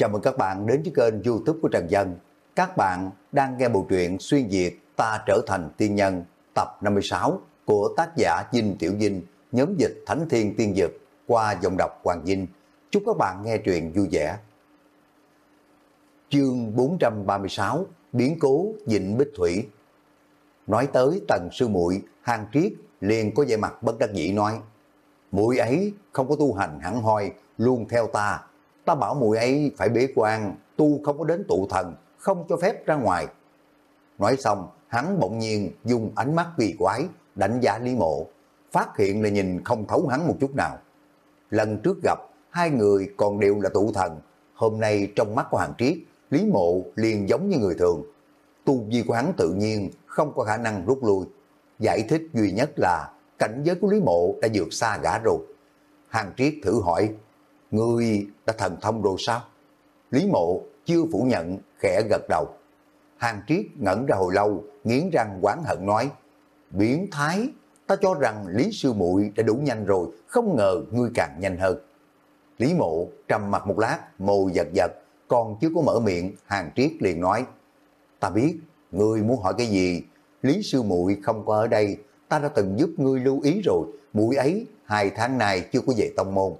Chào mừng các bạn đến với kênh youtube của Trần Dân. Các bạn đang nghe bộ truyện Xuyên Việt Ta Trở Thành Tiên Nhân tập 56 của tác giả Dinh Tiểu Dinh, nhóm dịch Thánh Thiên Tiên Dực qua giọng đọc Hoàng Dinh. Chúc các bạn nghe truyện vui vẻ. Chương 436 Biến cố Dịnh Bích Thủy Nói tới tần sư muội Hàng Triết liền có vẻ mặt bất đắc dĩ nói mũi ấy không có tu hành hẳn hoi, luôn theo ta. Ta bảo mùi ấy phải bế quan, tu không có đến tụ thần, không cho phép ra ngoài. Nói xong, hắn bỗng nhiên dùng ánh mắt kỳ quái, đánh giá Lý Mộ, phát hiện là nhìn không thấu hắn một chút nào. Lần trước gặp, hai người còn đều là tụ thần, hôm nay trong mắt của Hàng Triết, Lý Mộ liền giống như người thường. Tu vi của hắn tự nhiên không có khả năng rút lui. Giải thích duy nhất là cảnh giới của Lý Mộ đã vượt xa gã rồi. Hàng Triết thử hỏi, người đã thần thông rồi sao? Lý Mộ chưa phủ nhận, khẽ gật đầu. Hàng Triết ngẩn ra hồi lâu, nghiến răng quán hận nói, biến thái, ta cho rằng Lý Sư muội đã đủ nhanh rồi, không ngờ ngươi càng nhanh hơn. Lý Mộ trầm mặt một lát, môi giật giật, còn chưa có mở miệng, Hàng Triết liền nói, ta biết, ngươi muốn hỏi cái gì, Lý Sư muội không có ở đây, ta đã từng giúp ngươi lưu ý rồi, mũi ấy hai tháng nay chưa có về tông môn.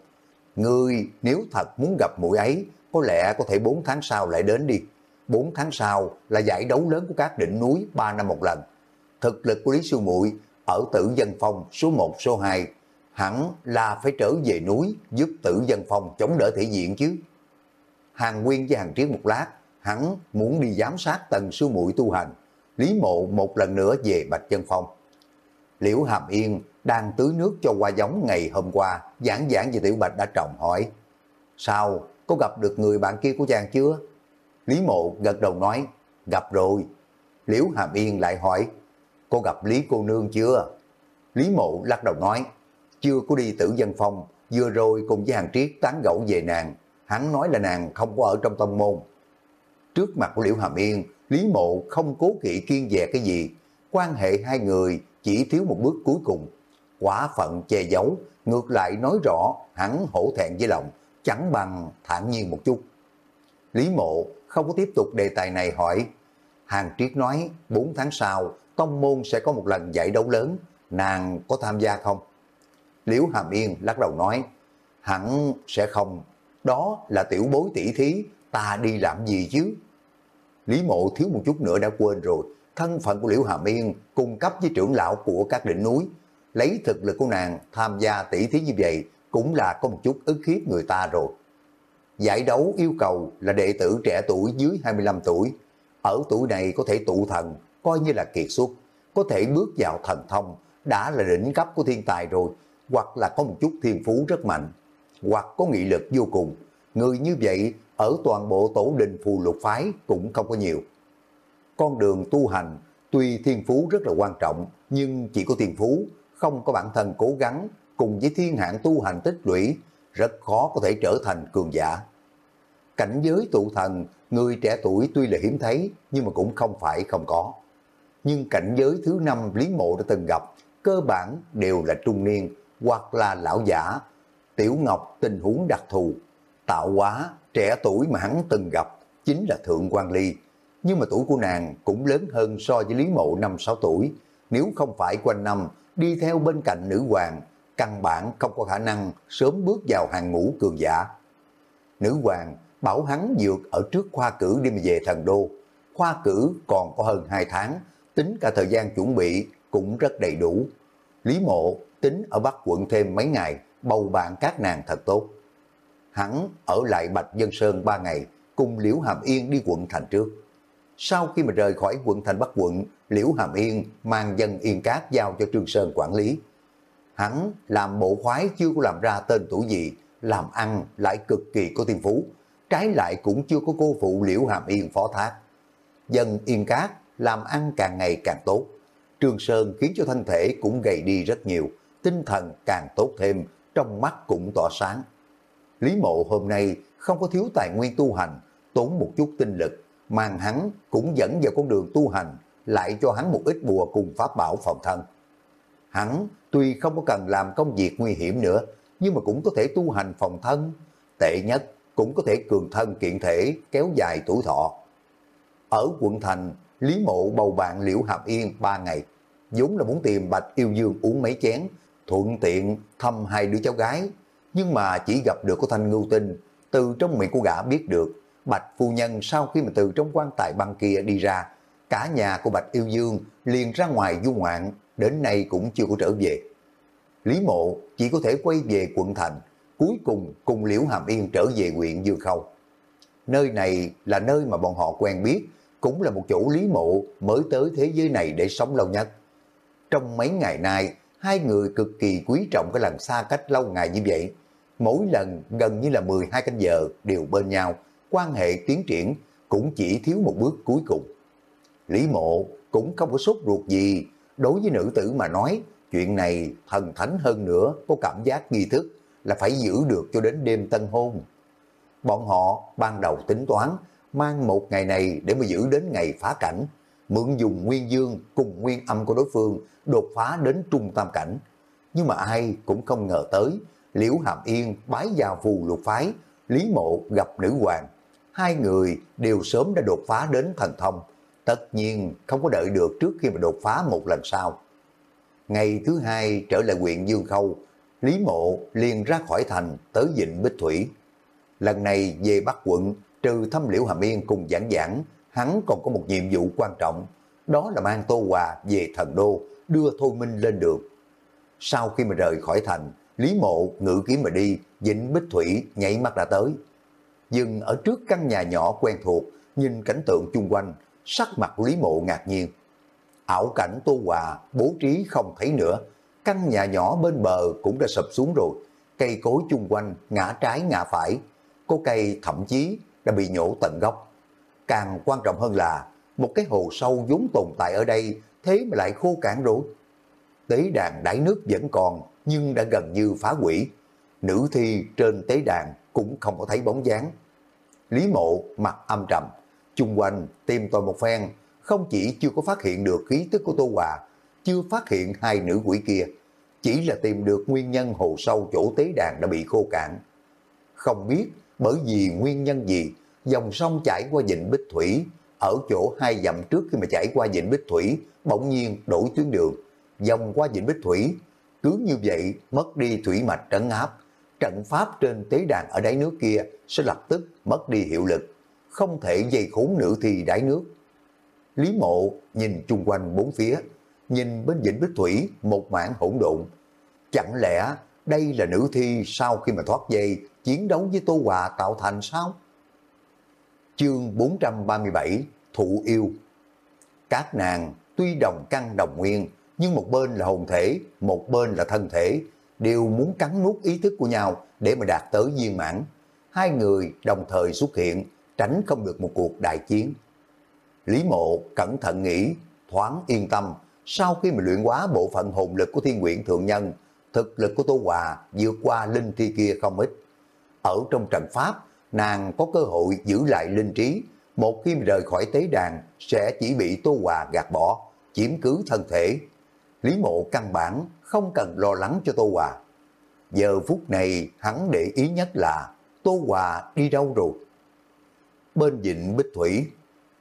Ngươi nếu thật muốn gặp mũi ấy, có lẽ có thể 4 tháng sau lại đến đi. 4 tháng sau là giải đấu lớn của các đỉnh núi 3 năm một lần. Thực lực của Lý Sư Muội ở tử dân phong số 1 số 2 hẳn là phải trở về núi giúp tử dân phong chống đỡ thể diện chứ. Hàng Nguyên với Hàng Triết một lát, hắn muốn đi giám sát tần sư muội tu hành. Lý Mộ một lần nữa về Bạch Dân Phong. Liễu Hàm Yên đang tưới nước cho hoa giống ngày hôm qua, giảng giảng về Tiểu Bạch đã trồng hỏi. Sao, có gặp được người bạn kia của chàng chưa? Lý Mộ gật đầu nói, gặp rồi. Liễu Hàm Yên lại hỏi, có gặp Lý cô nương chưa? Lý Mộ lắc đầu nói, chưa có đi tử dân phong, vừa rồi cùng với hàng triết tán gẫu về nàng, hắn nói là nàng không có ở trong tông môn. Trước mặt của Liễu Hàm Yên, Lý Mộ không cố kỵ kiên dè cái gì, quan hệ hai người chỉ thiếu một bước cuối cùng. Quả phận che giấu, ngược lại nói rõ hắn hổ thẹn với lòng, chẳng bằng thản nhiên một chút. Lý mộ không có tiếp tục đề tài này hỏi. Hàng Triết nói 4 tháng sau, Tông Môn sẽ có một lần giải đấu lớn, nàng có tham gia không? Liễu Hàm Yên lắc đầu nói, hẳn sẽ không, đó là tiểu bối tỷ thí, ta đi làm gì chứ? Lý mộ thiếu một chút nữa đã quên rồi, thân phận của Liễu Hàm Yên cung cấp với trưởng lão của các đỉnh núi, lấy thực lực của nàng tham gia tỷ thí như vậy cũng là có một chút ức hiếp người ta rồi. Giải đấu yêu cầu là đệ tử trẻ tuổi dưới 25 tuổi, ở tuổi này có thể tụ thần, coi như là kiệt xuất, có thể bước vào thần thông, đã là đỉnh cấp của thiên tài rồi, hoặc là có một chút thiên phú rất mạnh, hoặc có nghị lực vô cùng. Người như vậy ở toàn bộ tổ đình phù lục phái cũng không có nhiều con đường tu hành tuy thiên phú rất là quan trọng, nhưng chỉ có thiên phú, không có bản thân cố gắng, cùng với thiên hạng tu hành tích lũy, rất khó có thể trở thành cường giả. Cảnh giới tụ thần, người trẻ tuổi tuy là hiếm thấy, nhưng mà cũng không phải không có. Nhưng cảnh giới thứ năm Lý Mộ đã từng gặp, cơ bản đều là trung niên, hoặc là lão giả. Tiểu Ngọc tình huống đặc thù, tạo hóa, trẻ tuổi mà hắn từng gặp, chính là Thượng quan Ly, nhưng mà tuổi của nàng cũng lớn hơn so với Lý Mộ 5-6 tuổi. Nếu không phải quanh năm đi theo bên cạnh nữ hoàng, căn bản không có khả năng sớm bước vào hàng ngũ cường giả. Nữ hoàng bảo hắn dược ở trước khoa cử đi về thần đô. Khoa cử còn có hơn 2 tháng, tính cả thời gian chuẩn bị cũng rất đầy đủ. Lý mộ tính ở Bắc quận thêm mấy ngày, bầu bạn các nàng thật tốt. Hắn ở lại Bạch Dân Sơn 3 ngày, cùng Liễu Hàm Yên đi quận thành trước. Sau khi mà rời khỏi quận thành Bắc quận, Liễu Hàm Yên mang dân Yên Cát giao cho Trương Sơn quản lý. Hắn làm bộ khoái chưa có làm ra tên tuổi gì, làm ăn lại cực kỳ có thiên phú, trái lại cũng chưa có cô phụ Liễu Hàm Yên phó thác. Dân Yên Cát làm ăn càng ngày càng tốt. Trương Sơn khiến cho thân thể cũng gầy đi rất nhiều, tinh thần càng tốt thêm, trong mắt cũng tỏa sáng. Lý mộ hôm nay không có thiếu tài nguyên tu hành, tốn một chút tinh lực, mang hắn cũng dẫn vào con đường tu hành, lại cho hắn một ít bùa cùng pháp bảo phòng thân. Hắn tuy không có cần làm công việc nguy hiểm nữa, nhưng mà cũng có thể tu hành phòng thân. Tệ nhất cũng có thể cường thân kiện thể, kéo dài tuổi thọ. Ở quận thành, Lý Mộ bầu bạn Liễu Hàm Yên ba ngày, vốn là muốn tìm Bạch Yêu Dương uống mấy chén, thuận tiện thăm hai đứa cháu gái, nhưng mà chỉ gặp được có thanh ngưu tinh, từ trong miệng của gã biết được, Bạch Phu Nhân sau khi mà từ trong quan tài băng kia đi ra, cả nhà của Bạch Yêu Dương liền ra ngoài du ngoạn, đến nay cũng chưa có trở về. Lý Mộ chỉ có thể quay về quận thành, cuối cùng cùng Liễu Hàm Yên trở về huyện Dương Khâu. Nơi này là nơi mà bọn họ quen biết, cũng là một chỗ Lý Mộ mới tới thế giới này để sống lâu nhất. Trong mấy ngày nay, hai người cực kỳ quý trọng cái lần xa cách lâu ngày như vậy. Mỗi lần gần như là 12 canh giờ đều bên nhau, quan hệ tiến triển cũng chỉ thiếu một bước cuối cùng. Lý Mộ cũng không có sốt ruột gì, đối với nữ tử mà nói, chuyện này thần thánh hơn nữa, có cảm giác nghi thức là phải giữ được cho đến đêm tân hôn. Bọn họ ban đầu tính toán mang một ngày này để mà giữ đến ngày phá cảnh, mượn dùng nguyên dương cùng nguyên âm của đối phương đột phá đến trung tam cảnh. Nhưng mà ai cũng không ngờ tới, Liễu Hàm Yên bái vào phù lục phái, Lý Mộ gặp nữ hoàng. Hai người đều sớm đã đột phá đến thần thông, tất nhiên không có đợi được trước khi mà đột phá một lần sau. Ngày thứ hai trở lại huyện Dương Khâu, Lý Mộ liền ra khỏi thành tới Vịnh Bích Thủy. Lần này về Bắc quận, trừ thăm Liễu Hàm Yên cùng giảng giảng, hắn còn có một nhiệm vụ quan trọng, đó là mang Tô Hòa về thần đô, đưa Thôi Minh lên đường. Sau khi mà rời khỏi thành, Lý Mộ ngự kiếm mà đi, Vịnh Bích Thủy nhảy mắt đã tới. Dừng ở trước căn nhà nhỏ quen thuộc, nhìn cảnh tượng chung quanh, sắc mặt Lý Mộ ngạc nhiên. Ảo cảnh Tô Hòa bố trí không thấy nữa, căn nhà nhỏ bên bờ cũng đã sập xuống rồi, cây cối chung quanh ngã trái ngã phải, có cây thậm chí đã bị nhổ tận gốc. Càng quan trọng hơn là một cái hồ sâu vốn tồn tại ở đây thế mà lại khô cạn rồi. Tế đàn đáy nước vẫn còn nhưng đã gần như phá hủy. Nữ thi trên tế đàn cũng không có thấy bóng dáng. Lý mộ mặt âm trầm, chung quanh tìm tòi một phen, không chỉ chưa có phát hiện được khí tức của Tô Hòa, chưa phát hiện hai nữ quỷ kia, chỉ là tìm được nguyên nhân hồ sâu chỗ tế đàn đã bị khô cạn. Không biết bởi vì nguyên nhân gì, dòng sông chảy qua vịnh Bích Thủy, ở chỗ hai dặm trước khi mà chảy qua vịnh Bích Thủy, bỗng nhiên đổi tuyến đường, dòng qua vịnh Bích Thủy, cứ như vậy mất đi thủy mạch trấn áp, trận pháp trên tế đàn ở đáy nước kia sẽ lập tức mất đi hiệu lực, không thể dây khốn nữ thi đáy nước. Lý mộ nhìn chung quanh bốn phía, nhìn bên dĩnh Bích Thủy một mảng hỗn độn. Chẳng lẽ đây là nữ thi sau khi mà thoát dây chiến đấu với Tô Hòa tạo thành sao? Chương 437 Thụ yêu Các nàng tuy đồng căn đồng nguyên nhưng một bên là hồn thể, một bên là thân thể, đều muốn cắn nuốt ý thức của nhau để mà đạt tới viên mãn. Hai người đồng thời xuất hiện, tránh không được một cuộc đại chiến. Lý mộ cẩn thận nghĩ, thoáng yên tâm, sau khi mà luyện hóa bộ phận hồn lực của thiên quyển thượng nhân, thực lực của Tô Hòa vượt qua linh thi kia không ít. Ở trong trận pháp, nàng có cơ hội giữ lại linh trí, một khi rời khỏi tế đàn sẽ chỉ bị Tô Hòa gạt bỏ, chiếm cứ thân thể. Lý mộ căn bản không cần lo lắng cho Tô Hòa. Giờ phút này hắn để ý nhất là Tô Hòa đi đâu rồi? Bên vịnh Bích Thủy,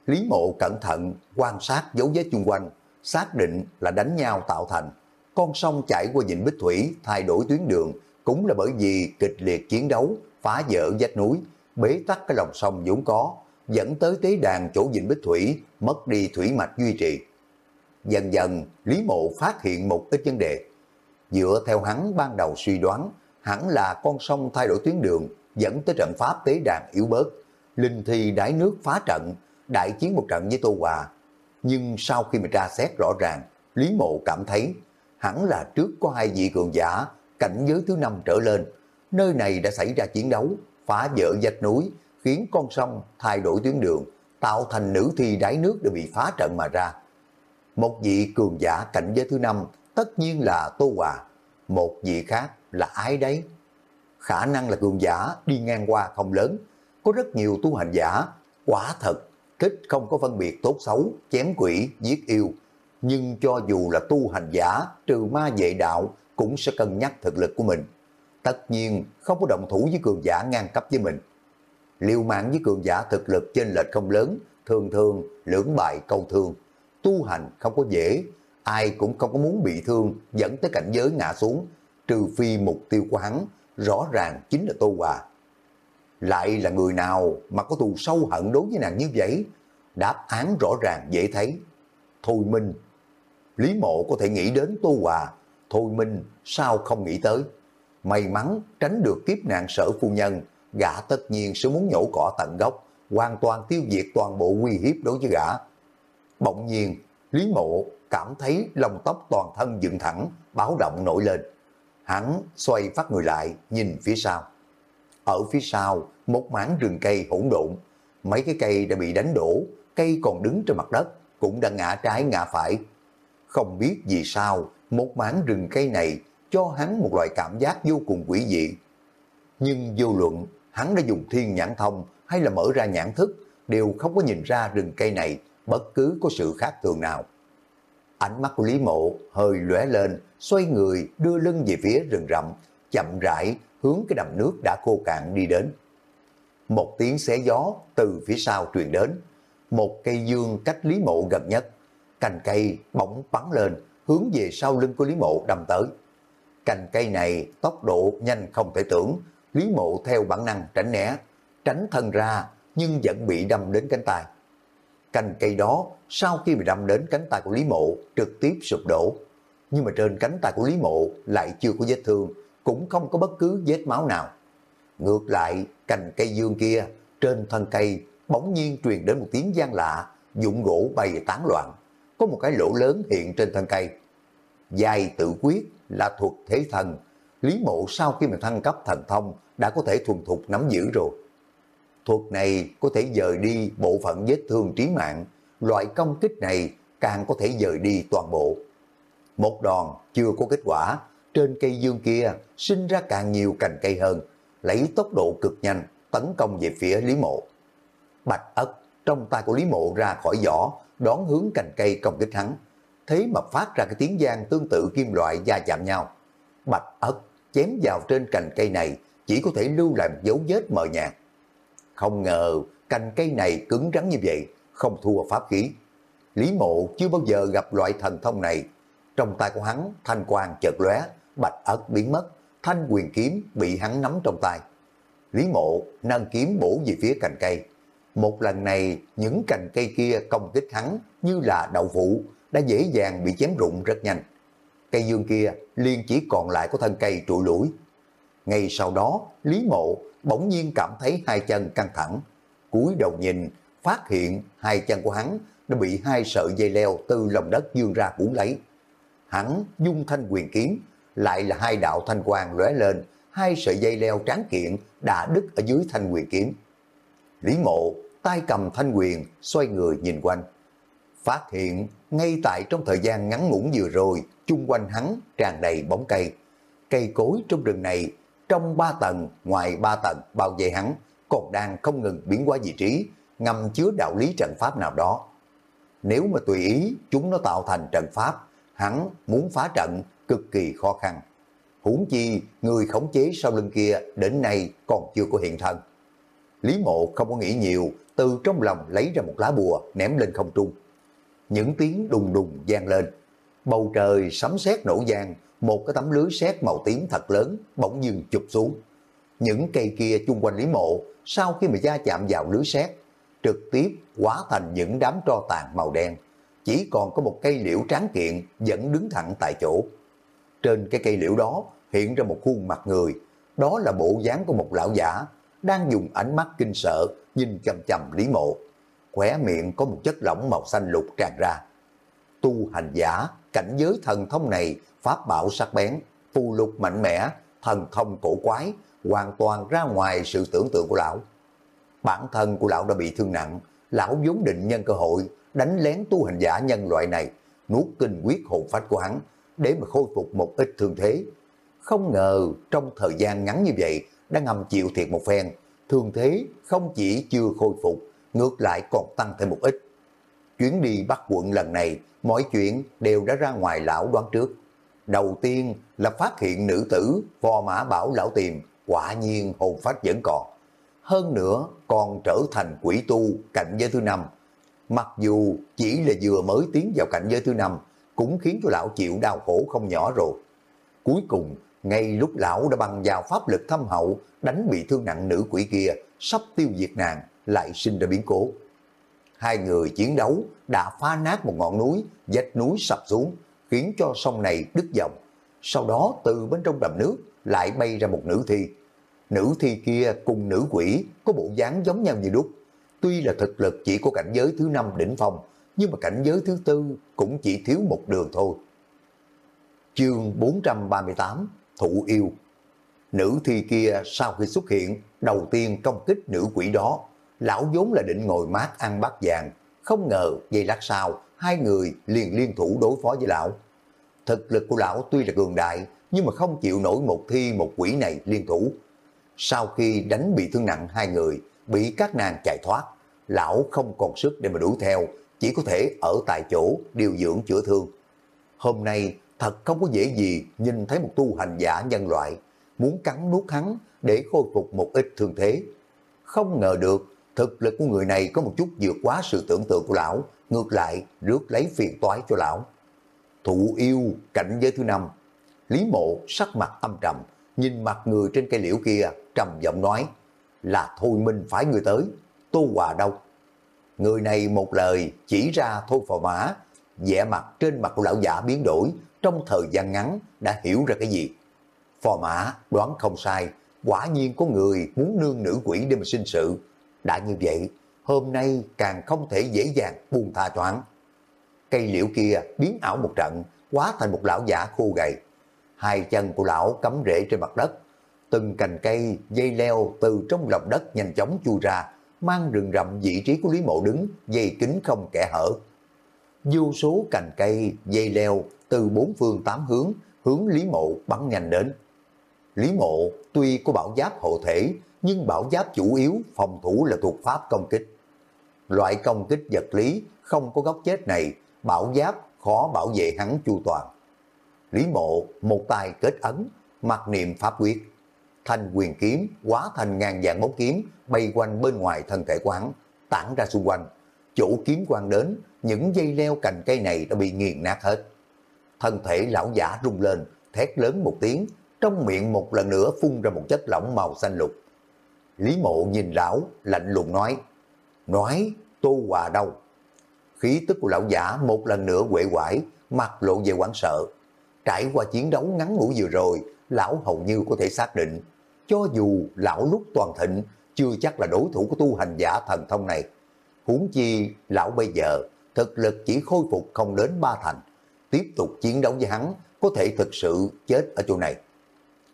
Lý mộ cẩn thận quan sát dấu vết chung quanh, xác định là đánh nhau tạo thành. Con sông chảy qua vịnh Bích Thủy thay đổi tuyến đường cũng là bởi vì kịch liệt chiến đấu, phá vỡ vách núi, bế tắc cái lòng sông vốn có, dẫn tới tế đàn chỗ vịnh Bích Thủy, mất đi thủy mạch duy trì. Dần dần, Lý Mộ phát hiện một ít vấn đề. Dựa theo hắn ban đầu suy đoán, hẳn là con sông thay đổi tuyến đường, dẫn tới trận pháp tế đàn yếu bớt. Linh thi đáy nước phá trận, đại chiến một trận với Tô Hòa. Nhưng sau khi mà tra xét rõ ràng, Lý Mộ cảm thấy hẳn là trước có hai vị cường giả cảnh giới thứ năm trở lên. Nơi này đã xảy ra chiến đấu, phá vỡ dạch núi, khiến con sông thay đổi tuyến đường, tạo thành nữ thi đáy nước để bị phá trận mà ra. Một vị cường giả cảnh giới thứ năm tất nhiên là Tô Hòa, một vị khác là ai đấy? Khả năng là cường giả đi ngang qua không lớn, có rất nhiều tu hành giả, quả thật, thích không có phân biệt tốt xấu, chém quỷ, giết yêu. Nhưng cho dù là tu hành giả, trừ ma vệ đạo, cũng sẽ cân nhắc thực lực của mình. Tất nhiên không có động thủ với cường giả ngang cấp với mình. liều mạng với cường giả thực lực trên lệch không lớn, thường thường lưỡng bại câu thương. Tu hành không có dễ, ai cũng không có muốn bị thương dẫn tới cảnh giới ngã xuống, trừ phi mục tiêu của hắn rõ ràng chính là Tô Hòa. Lại là người nào mà có thù sâu hận đối với nàng như vậy? Đáp án rõ ràng dễ thấy. Thôi Minh. Lý Mộ có thể nghĩ đến Tô Hòa, Thôi Minh sao không nghĩ tới. May mắn tránh được kiếp nạn sở phu nhân, gã tất nhiên sẽ muốn nhổ cỏ tận gốc, hoàn toàn tiêu diệt toàn bộ uy hiếp đối với gã. Bỗng nhiên, Lý Mộ cảm thấy lòng tóc toàn thân dựng thẳng, báo động nổi lên. Hắn xoay phát người lại, nhìn phía sau. Ở phía sau, một mảng rừng cây hỗn độn. Mấy cái cây đã bị đánh đổ, cây còn đứng trên mặt đất, cũng đã ngã trái ngã phải. Không biết vì sao, một mảng rừng cây này cho hắn một loại cảm giác vô cùng quỷ dị. Nhưng vô luận, hắn đã dùng thiên nhãn thông hay là mở ra nhãn thức, đều không có nhìn ra rừng cây này bất cứ có sự khác thường nào. Ánh mắt của Lý Mộ hơi lóe lên, xoay người đưa lưng về phía rừng rậm, chậm rãi hướng cái đầm nước đã khô cạn đi đến. Một tiếng xé gió từ phía sau truyền đến, một cây dương cách Lý Mộ gần nhất, cành cây bỗng bắn lên, hướng về sau lưng của Lý Mộ đâm tới. Cành cây này tốc độ nhanh không thể tưởng, Lý Mộ theo bản năng tránh né, tránh thân ra nhưng vẫn bị đâm đến cánh tay. Cành cây đó sau khi bị đâm đến cánh tay của Lý Mộ trực tiếp sụp đổ. Nhưng mà trên cánh tay của Lý Mộ lại chưa có vết thương, cũng không có bất cứ vết máu nào. Ngược lại, cành cây dương kia, trên thân cây bỗng nhiên truyền đến một tiếng gian lạ, dụng gỗ bay tán loạn. Có một cái lỗ lớn hiện trên thân cây. Dài tự quyết là thuộc thế thần. Lý mộ sau khi mà thăng cấp thần thông đã có thể thuần thục nắm giữ rồi. Thuật này có thể dời đi bộ phận vết thương trí mạng, loại công kích này càng có thể dời đi toàn bộ. Một đòn chưa có kết quả, trên cây dương kia sinh ra càng nhiều cành cây hơn, lấy tốc độ cực nhanh tấn công về phía Lý Mộ. Bạch ất trong tay của Lý Mộ ra khỏi vỏ, đón hướng cành cây công kích hắn. Thế mà phát ra cái tiếng gian tương tự kim loại va chạm nhau. Bạch ất chém vào trên cành cây này chỉ có thể lưu lại một dấu vết mờ nhạt. Không ngờ cành cây này cứng rắn như vậy, không thua pháp khí. Lý mộ chưa bao giờ gặp loại thần thông này. Trong tay của hắn, thanh quang chợt lóe, bạch ất biến mất, thanh quyền kiếm bị hắn nắm trong tay. Lý mộ nâng kiếm bổ về phía cành cây. Một lần này, những cành cây kia công kích hắn như là đậu phụ, đã dễ dàng bị chém rụng rất nhanh. Cây dương kia liền chỉ còn lại có thân cây trụi lũi. Ngay sau đó, Lý mộ bỗng nhiên cảm thấy hai chân căng thẳng. cúi đầu nhìn, phát hiện hai chân của hắn đã bị hai sợi dây leo từ lòng đất dương ra cuốn lấy. Hắn dung thanh quyền kiếm, lại là hai đạo thanh quang lóe lên, hai sợi dây leo tráng kiện đã đứt ở dưới thanh quyền kiếm. Lý mộ, tay cầm thanh quyền, xoay người nhìn quanh. Phát hiện, ngay tại trong thời gian ngắn ngủn vừa rồi, chung quanh hắn tràn đầy bóng cây. Cây cối trong rừng này trong ba tầng, ngoài ba tầng bao vây hắn, còn đang không ngừng biến hóa vị trí, ngầm chứa đạo lý trận pháp nào đó. Nếu mà tùy ý chúng nó tạo thành trận pháp, hắn muốn phá trận cực kỳ khó khăn. Huống chi, người khống chế sau lưng kia đến nay còn chưa có hiện thân. Lý mộ không có nghĩ nhiều, từ trong lòng lấy ra một lá bùa ném lên không trung. Những tiếng đùng đùng gian lên. Bầu trời sấm sét nổ vang, một cái tấm lưới sét màu tím thật lớn bỗng dưng chụp xuống. Những cây kia chung quanh Lý Mộ sau khi mà gia chạm vào lưới sét trực tiếp hóa thành những đám tro tàn màu đen. Chỉ còn có một cây liễu tráng kiện vẫn đứng thẳng tại chỗ. Trên cái cây liễu đó hiện ra một khuôn mặt người, đó là bộ dáng của một lão giả đang dùng ánh mắt kinh sợ nhìn chầm chầm Lý Mộ. Khóe miệng có một chất lỏng màu xanh lục tràn ra. Tu hành giả, cảnh giới thần thông này pháp bảo sắc bén, phù lục mạnh mẽ, thần thông cổ quái, hoàn toàn ra ngoài sự tưởng tượng của lão. Bản thân của lão đã bị thương nặng, lão vốn định nhân cơ hội đánh lén tu hành giả nhân loại này, nuốt kinh quyết hồn phách của hắn để mà khôi phục một ít thương thế. Không ngờ trong thời gian ngắn như vậy đã ngầm chịu thiệt một phen, thương thế không chỉ chưa khôi phục, ngược lại còn tăng thêm một ít. Chuyến đi bắt quận lần này, mọi chuyện đều đã ra ngoài lão đoán trước. Đầu tiên là phát hiện nữ tử vò mã bảo lão tìm, quả nhiên hồn phách vẫn còn. hơn nữa còn trở thành quỷ tu cảnh giới thứ năm. Mặc dù chỉ là vừa mới tiến vào cảnh giới thứ năm, cũng khiến cho lão chịu đau khổ không nhỏ rồi. Cuối cùng, ngay lúc lão đã bằng vào pháp lực thâm hậu, đánh bị thương nặng nữ quỷ kia, sắp tiêu diệt nàng, lại sinh ra biến cố. Hai người chiến đấu đã phá nát một ngọn núi, vách núi sập xuống, khiến cho sông này đứt dòng. Sau đó từ bên trong đầm nước lại bay ra một nữ thi. Nữ thi kia cùng nữ quỷ có bộ dáng giống nhau như đúc. Tuy là thực lực chỉ có cảnh giới thứ năm đỉnh phong, nhưng mà cảnh giới thứ tư cũng chỉ thiếu một đường thôi. Chương 438 Thụ yêu Nữ thi kia sau khi xuất hiện, đầu tiên công kích nữ quỷ đó. Lão vốn là định ngồi mát ăn bát vàng, không ngờ giây lát sau, hai người liền liên thủ đối phó với lão. Thực lực của lão tuy là cường đại, nhưng mà không chịu nổi một thi một quỷ này liên thủ. Sau khi đánh bị thương nặng hai người, bị các nàng chạy thoát, lão không còn sức để mà đuổi theo, chỉ có thể ở tại chỗ điều dưỡng chữa thương. Hôm nay thật không có dễ gì nhìn thấy một tu hành giả nhân loại, muốn cắn nuốt hắn để khôi phục một ít thương thế. Không ngờ được, thực lực của người này có một chút vượt quá sự tưởng tượng của lão, ngược lại rước lấy phiền toái cho lão. Thụ yêu cảnh giới thứ năm, Lý mộ sắc mặt âm trầm, nhìn mặt người trên cây liễu kia, trầm giọng nói, là Thôi Minh phải người tới, Tô Hòa đâu? Người này một lời chỉ ra Thôi Phò Mã, vẻ mặt trên mặt của lão giả biến đổi, trong thời gian ngắn đã hiểu ra cái gì. Phò Mã đoán không sai, quả nhiên có người muốn nương nữ quỷ để mà sinh sự. Đã như vậy, hôm nay càng không thể dễ dàng buông tha cho hắn. Cây liễu kia biến ảo một trận, quá thành một lão giả khô gầy. Hai chân của lão cắm rễ trên mặt đất, từng cành cây, dây leo từ trong lòng đất nhanh chóng chui ra, mang rừng rậm vị trí của Lý Mộ đứng, dây kính không kẻ hở. Vô số cành cây, dây leo từ bốn phương tám hướng, hướng Lý Mộ bắn nhanh đến. Lý Mộ tuy có bảo giáp hộ thể, nhưng bảo giáp chủ yếu phòng thủ là thuộc pháp công kích. Loại công kích vật lý không có góc chết này, bảo giáp khó bảo vệ hắn chu toàn. Lý Mộ một tay kết ấn, mặc niệm pháp quyết. Thanh quyền kiếm hóa thành ngàn dạng bóng kiếm bay quanh bên ngoài thân thể quán, tản ra xung quanh. Chỗ kiếm quang đến, những dây leo cành cây này đã bị nghiền nát hết. Thân thể lão giả rung lên, thét lớn một tiếng, trong miệng một lần nữa phun ra một chất lỏng màu xanh lục. Lý mộ nhìn lão, lạnh lùng nói, nói tô hòa đâu? Khí tức của lão giả một lần nữa quệ quải, mặt lộ về quảng sợ. Trải qua chiến đấu ngắn ngủi vừa rồi, lão hầu như có thể xác định, cho dù lão lúc toàn thịnh, chưa chắc là đối thủ của tu hành giả thần thông này. Huống chi, lão bây giờ, thực lực chỉ khôi phục không đến ba thành. Tiếp tục chiến đấu với hắn, có thể thực sự chết ở chỗ này.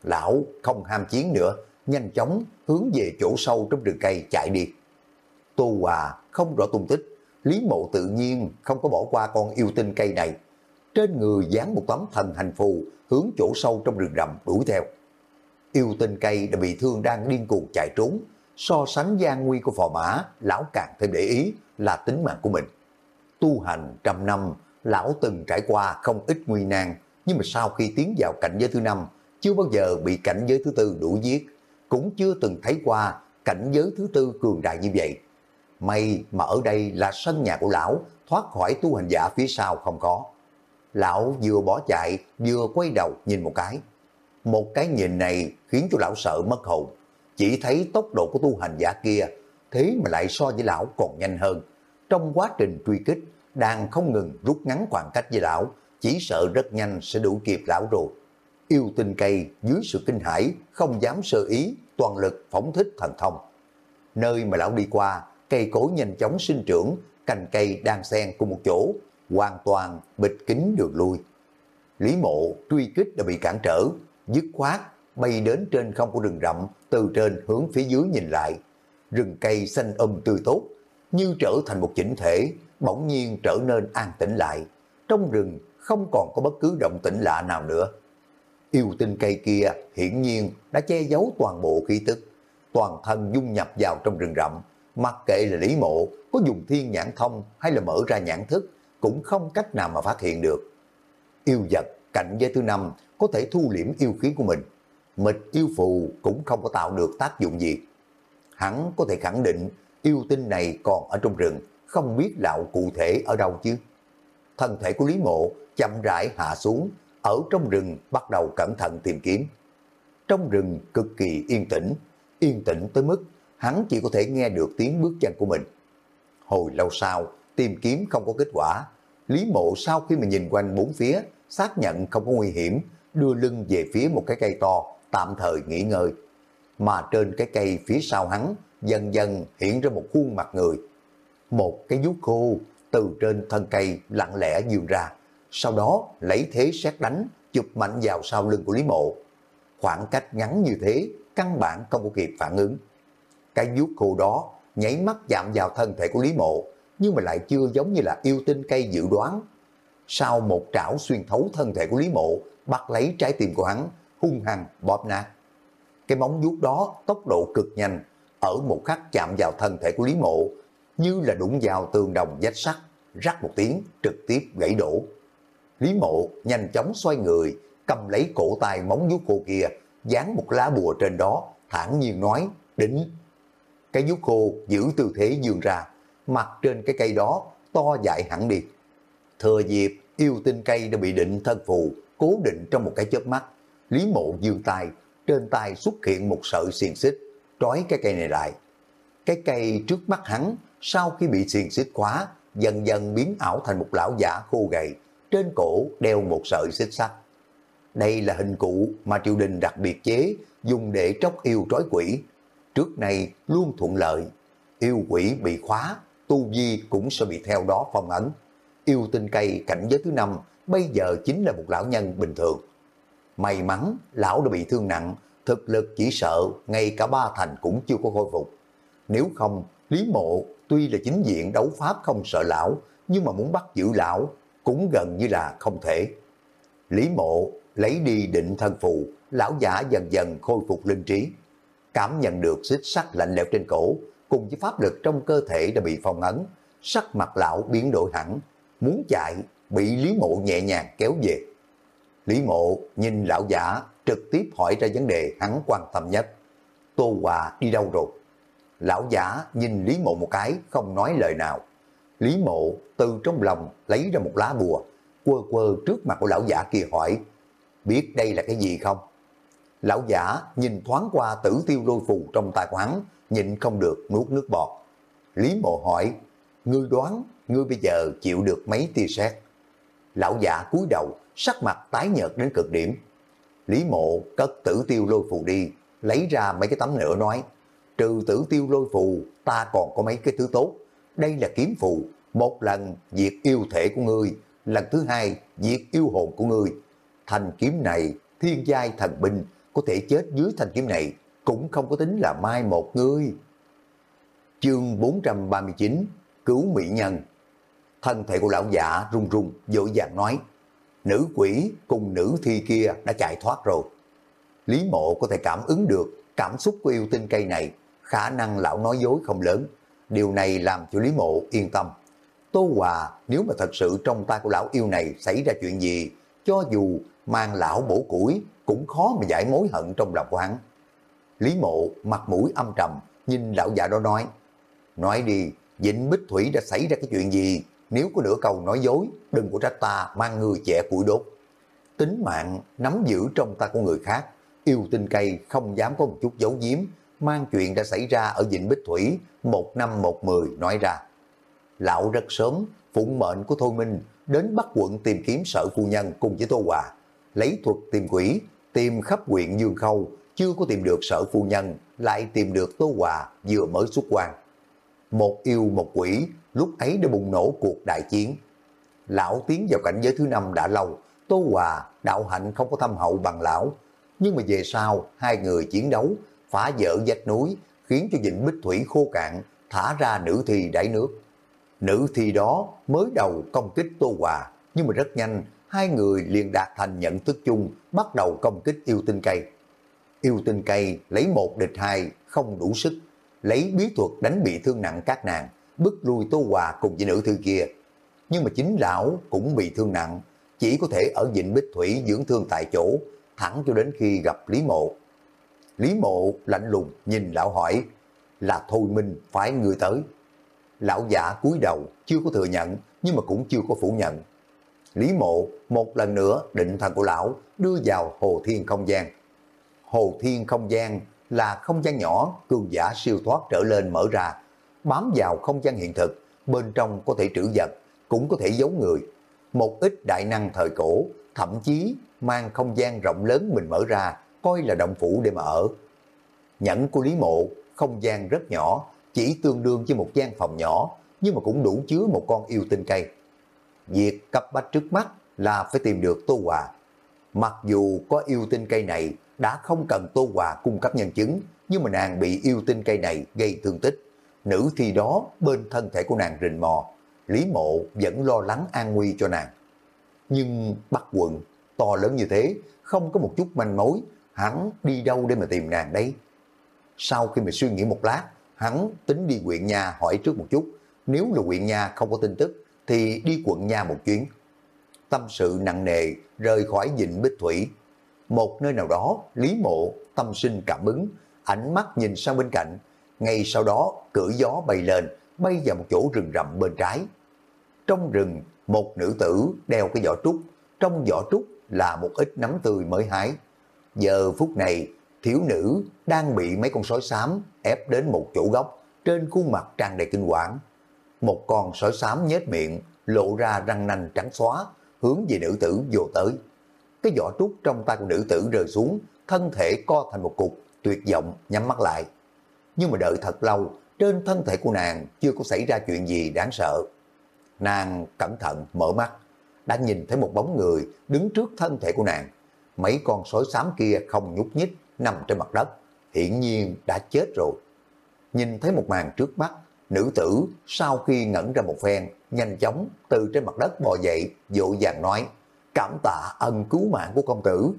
Lão không ham chiến nữa, nhanh chóng hướng về chỗ sâu trong rừng cây chạy đi. Tô Hòa không rõ tung tích, Lý Mộ tự nhiên không có bỏ qua con yêu tinh cây này. Trên người dán một tấm thần hành phù hướng chỗ sâu trong rừng rậm đuổi theo. Yêu tinh cây đã bị thương đang điên cuồng chạy trốn, so sánh gian nguy của phò mã, lão càng thêm để ý là tính mạng của mình. Tu hành trăm năm, lão từng trải qua không ít nguy nan, nhưng mà sau khi tiến vào cảnh giới thứ năm, chưa bao giờ bị cảnh giới thứ tư đuổi giết, cũng chưa từng thấy qua cảnh giới thứ tư cường đại như vậy. May mà ở đây là sân nhà của lão, thoát khỏi tu hành giả phía sau không có. Lão vừa bỏ chạy, vừa quay đầu nhìn một cái. Một cái nhìn này khiến cho lão sợ mất hồn. Chỉ thấy tốc độ của tu hành giả kia, thế mà lại so với lão còn nhanh hơn. Trong quá trình truy kích, đang không ngừng rút ngắn khoảng cách với lão, chỉ sợ rất nhanh sẽ đủ kịp lão rồi. Yêu tinh cây dưới sự kinh hãi, không dám sơ ý, toàn lực phóng thích thần thông. Nơi mà lão đi qua, cây cối nhanh chóng sinh trưởng, cành cây đang xen cùng một chỗ, hoàn toàn bịt kín đường lui. Lý mộ truy kích đã bị cản trở, dứt khoát bay đến trên không của rừng rậm, từ trên hướng phía dưới nhìn lại. Rừng cây xanh um tươi tốt, như trở thành một chỉnh thể, bỗng nhiên trở nên an tĩnh lại. Trong rừng không còn có bất cứ động tĩnh lạ nào nữa. Yêu tinh cây kia hiển nhiên đã che giấu toàn bộ khí tức, toàn thân dung nhập vào trong rừng rậm, mặc kệ là Lý Mộ có dùng thiên nhãn thông hay là mở ra nhãn thức, cũng không cách nào mà phát hiện được. Yêu vật cảnh giới thứ năm có thể thu liễm yêu khí của mình, mịch yêu phù cũng không có tạo được tác dụng gì. hắn có thể khẳng định yêu tinh này còn ở trong rừng, không biết đạo cụ thể ở đâu chứ. Thân thể của Lý Mộ chậm rãi hạ xuống, ở trong rừng bắt đầu cẩn thận tìm kiếm. Trong rừng cực kỳ yên tĩnh, yên tĩnh tới mức hắn chỉ có thể nghe được tiếng bước chân của mình. Hồi lâu sau, tìm kiếm không có kết quả. Lý mộ sau khi mà nhìn quanh bốn phía, xác nhận không có nguy hiểm, đưa lưng về phía một cái cây to, tạm thời nghỉ ngơi. Mà trên cái cây phía sau hắn, dần dần hiện ra một khuôn mặt người. Một cái vuốt khô từ trên thân cây lặng lẽ dường ra, sau đó lấy thế xét đánh, chụp mạnh vào sau lưng của Lý Mộ. Khoảng cách ngắn như thế, căn bản không có kịp phản ứng. Cái vuốt khô đó nhảy mắt chạm vào thân thể của Lý Mộ, nhưng mà lại chưa giống như là yêu tinh cây dự đoán. Sau một trảo xuyên thấu thân thể của Lý Mộ, bắt lấy trái tim của hắn, hung hăng bóp nát. Cái móng vuốt đó tốc độ cực nhanh, ở một khắc chạm vào thân thể của Lý Mộ, như là đụng vào tường đồng vách sắt, rắc một tiếng trực tiếp gãy đổ. Lý Mộ nhanh chóng xoay người, cầm lấy cổ tay móng vuốt cô kia, dán một lá bùa trên đó, thản nhiên nói, đỉnh. Cái vuốt khô giữ tư thế dường ra, mặt trên cái cây đó to dại hẳn đi. Thừa dịp yêu tinh cây đã bị định thân phù, cố định trong một cái chớp mắt. Lý mộ dương tay, trên tay xuất hiện một sợi xiềng xích, trói cái cây này lại. Cái cây trước mắt hắn, sau khi bị xiềng xích khóa, dần dần biến ảo thành một lão giả khô gầy, trên cổ đeo một sợi xích sắt. Đây là hình cụ mà triều đình đặc biệt chế, dùng để tróc yêu trói quỷ. Trước nay luôn thuận lợi, yêu quỷ bị khóa, tu vi cũng sẽ bị theo đó phong ấn. Yêu tinh cây cảnh giới thứ năm bây giờ chính là một lão nhân bình thường. May mắn, lão đã bị thương nặng, thực lực chỉ sợ ngay cả ba thành cũng chưa có khôi phục. Nếu không, Lý Mộ tuy là chính diện đấu pháp không sợ lão, nhưng mà muốn bắt giữ lão cũng gần như là không thể. Lý Mộ lấy đi định thân phù, lão giả dần dần khôi phục linh trí. Cảm nhận được xích sắt lạnh lẽo trên cổ, cùng với pháp lực trong cơ thể đã bị phong ấn, sắc mặt lão biến đổi hẳn, muốn chạy, bị Lý Mộ nhẹ nhàng kéo về. Lý Mộ nhìn lão giả trực tiếp hỏi ra vấn đề hắn quan tâm nhất. Tô Hòa đi đâu rồi? Lão giả nhìn Lý Mộ một cái, không nói lời nào. Lý Mộ từ trong lòng lấy ra một lá bùa, quơ quơ trước mặt của lão giả kia hỏi, biết đây là cái gì không? Lão giả nhìn thoáng qua tử tiêu lôi phù trong tài quán, nhịn không được nuốt nước bọt. Lý Mộ hỏi, ngươi đoán ngươi bây giờ chịu được mấy tia sét? Lão giả cúi đầu, sắc mặt tái nhợt đến cực điểm. Lý Mộ cất tử tiêu lôi phù đi, lấy ra mấy cái tấm nữa nói, trừ tử tiêu lôi phù, ta còn có mấy cái thứ tốt. Đây là kiếm phù, một lần diệt yêu thể của ngươi, lần thứ hai diệt yêu hồn của ngươi. Thành kiếm này, thiên giai thần binh, có thể chết dưới thanh kiếm này, cũng không có tính là mai một ngươi. Chương 439 Cứu mỹ nhân Thân thể của lão giả run run, dội dàng nói Nữ quỷ cùng nữ thi kia đã chạy thoát rồi. Lý mộ có thể cảm ứng được cảm xúc của yêu tinh cây này, khả năng lão nói dối không lớn. Điều này làm cho Lý mộ yên tâm. Tô Hòa nếu mà thật sự trong tay của lão yêu này xảy ra chuyện gì, cho dù mang lão bổ củi cũng khó mà giải mối hận trong lòng của hắn. Lý mộ mặt mũi âm trầm, nhìn lão già đó nói, nói đi, Vịnh Bích Thủy đã xảy ra cái chuyện gì, nếu có nửa câu nói dối, đừng có trách ta mang người trẻ củi đốt. Tính mạng nắm giữ trong tay của người khác, yêu tinh cây không dám có một chút giấu giếm, mang chuyện đã xảy ra ở Vịnh Bích Thủy, một năm một mười nói ra. Lão rất sớm, phụng mệnh của Thôi Minh, đến Bắc quận tìm kiếm sở phu nhân cùng với Tô Hòa, lấy thuật tìm quỷ, tìm khắp huyện Dương Khâu, chưa có tìm được sở phu nhân, lại tìm được Tô Hòa vừa mới xuất quan. Một yêu một quỷ, lúc ấy đã bùng nổ cuộc đại chiến. Lão tiến vào cảnh giới thứ năm đã lâu, Tô Hòa đạo hạnh không có thâm hậu bằng lão, nhưng mà về sau hai người chiến đấu, phá vỡ vách núi, khiến cho dịnh bích thủy khô cạn, thả ra nữ thi đáy nước. Nữ thi đó mới đầu công kích Tô Hòa, nhưng mà rất nhanh, hai người liền đạt thành nhận thức chung, bắt đầu công kích yêu tinh cây. Yêu tinh cây lấy một địch hai, không đủ sức, lấy bí thuật đánh bị thương nặng các nàng, bức lui Tô Hòa cùng với nữ thư kia. Nhưng mà chính lão cũng bị thương nặng, chỉ có thể ở Vịnh Bích Thủy dưỡng thương tại chỗ, thẳng cho đến khi gặp Lý Mộ. Lý Mộ lạnh lùng nhìn lão hỏi, là thôi minh phải người tới. Lão giả cúi đầu chưa có thừa nhận nhưng mà cũng chưa có phủ nhận. Lý mộ một lần nữa định thần của lão đưa vào hồ thiên không gian. Hồ thiên không gian là không gian nhỏ cường giả siêu thoát trở lên mở ra, bám vào không gian hiện thực, bên trong có thể trữ vật, cũng có thể giấu người. Một ít đại năng thời cổ, thậm chí mang không gian rộng lớn mình mở ra, coi là động phủ để mà ở. Nhẫn của Lý Mộ, không gian rất nhỏ, chỉ tương đương với một gian phòng nhỏ, nhưng mà cũng đủ chứa một con yêu tinh cây. Việc cấp bách trước mắt là phải tìm được Tô Hòa. Mặc dù có yêu tinh cây này đã không cần Tô Hòa cung cấp nhân chứng, nhưng mà nàng bị yêu tinh cây này gây thương tích. Nữ thi đó bên thân thể của nàng rình mò, Lý Mộ vẫn lo lắng an nguy cho nàng. Nhưng Bắc quận to lớn như thế, không có một chút manh mối, hắn đi đâu để mà tìm nàng đấy. Sau khi mà suy nghĩ một lát, hắn tính đi huyện nhà hỏi trước một chút, nếu là huyện nhà không có tin tức, thì đi quận nhà một chuyến. Tâm sự nặng nề rời khỏi dịnh Bích Thủy. Một nơi nào đó, Lý Mộ tâm sinh cảm ứng, ánh mắt nhìn sang bên cạnh. Ngay sau đó, cưỡi gió bay lên, bay vào một chỗ rừng rậm bên trái. Trong rừng, một nữ tử đeo cái vỏ trúc, trong vỏ trúc là một ít nấm tươi mới hái. Giờ phút này, thiếu nữ đang bị mấy con sói xám ép đến một chỗ góc, trên khuôn mặt tràn đầy kinh quản. Một con sói xám nhếch miệng, lộ ra răng nanh trắng xóa, hướng về nữ tử vô tới. Cái vỏ trúc trong tay của nữ tử rơi xuống, thân thể co thành một cục, tuyệt vọng nhắm mắt lại. Nhưng mà đợi thật lâu, trên thân thể của nàng chưa có xảy ra chuyện gì đáng sợ. Nàng cẩn thận mở mắt, đã nhìn thấy một bóng người đứng trước thân thể của nàng. Mấy con sói xám kia không nhúc nhích, nằm trên mặt đất, hiển nhiên đã chết rồi. Nhìn thấy một màn trước mắt, nữ tử sau khi ngẩn ra một phen, nhanh chóng từ trên mặt đất bò dậy, dội vàng nói, cảm tạ ân cứu mạng của công tử.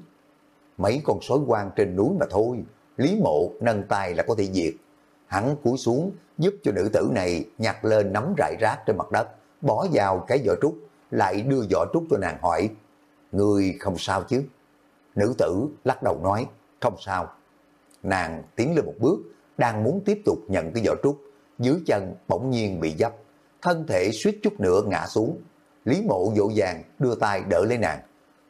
Mấy con sói quan trên núi mà thôi, Lý Mộ nâng tay là có thể diệt. Hắn cúi xuống giúp cho nữ tử này nhặt lên nắm rải rác trên mặt đất, bỏ vào cái vỏ trúc, lại đưa vỏ trúc cho nàng hỏi, Người không sao chứ? Nữ tử lắc đầu nói, không sao. Nàng tiến lên một bước, đang muốn tiếp tục nhận cái vỏ trúc, dưới chân bỗng nhiên bị dấp, thân thể suýt chút nữa ngã xuống. Lý mộ dỗ dàng đưa tay đỡ lấy nàng.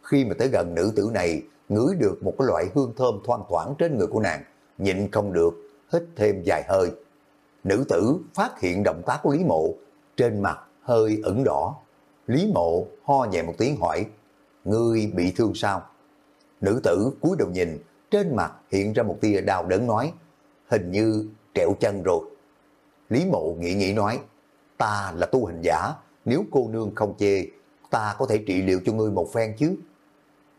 Khi mà tới gần nữ tử này, ngửi được một cái loại hương thơm thoang thoảng trên người của nàng, nhịn không được, hít thêm vài hơi. Nữ tử phát hiện động tác của Lý mộ, trên mặt hơi ửng đỏ. Lý mộ ho nhẹ một tiếng hỏi, ngươi bị thương sao? Nữ tử cúi đầu nhìn, trên mặt hiện ra một tia đau đớn nói, hình như trẹo chân rồi. Lý mộ nghĩ nghĩ nói, ta là tu hành giả, nếu cô nương không chê, ta có thể trị liệu cho ngươi một phen chứ.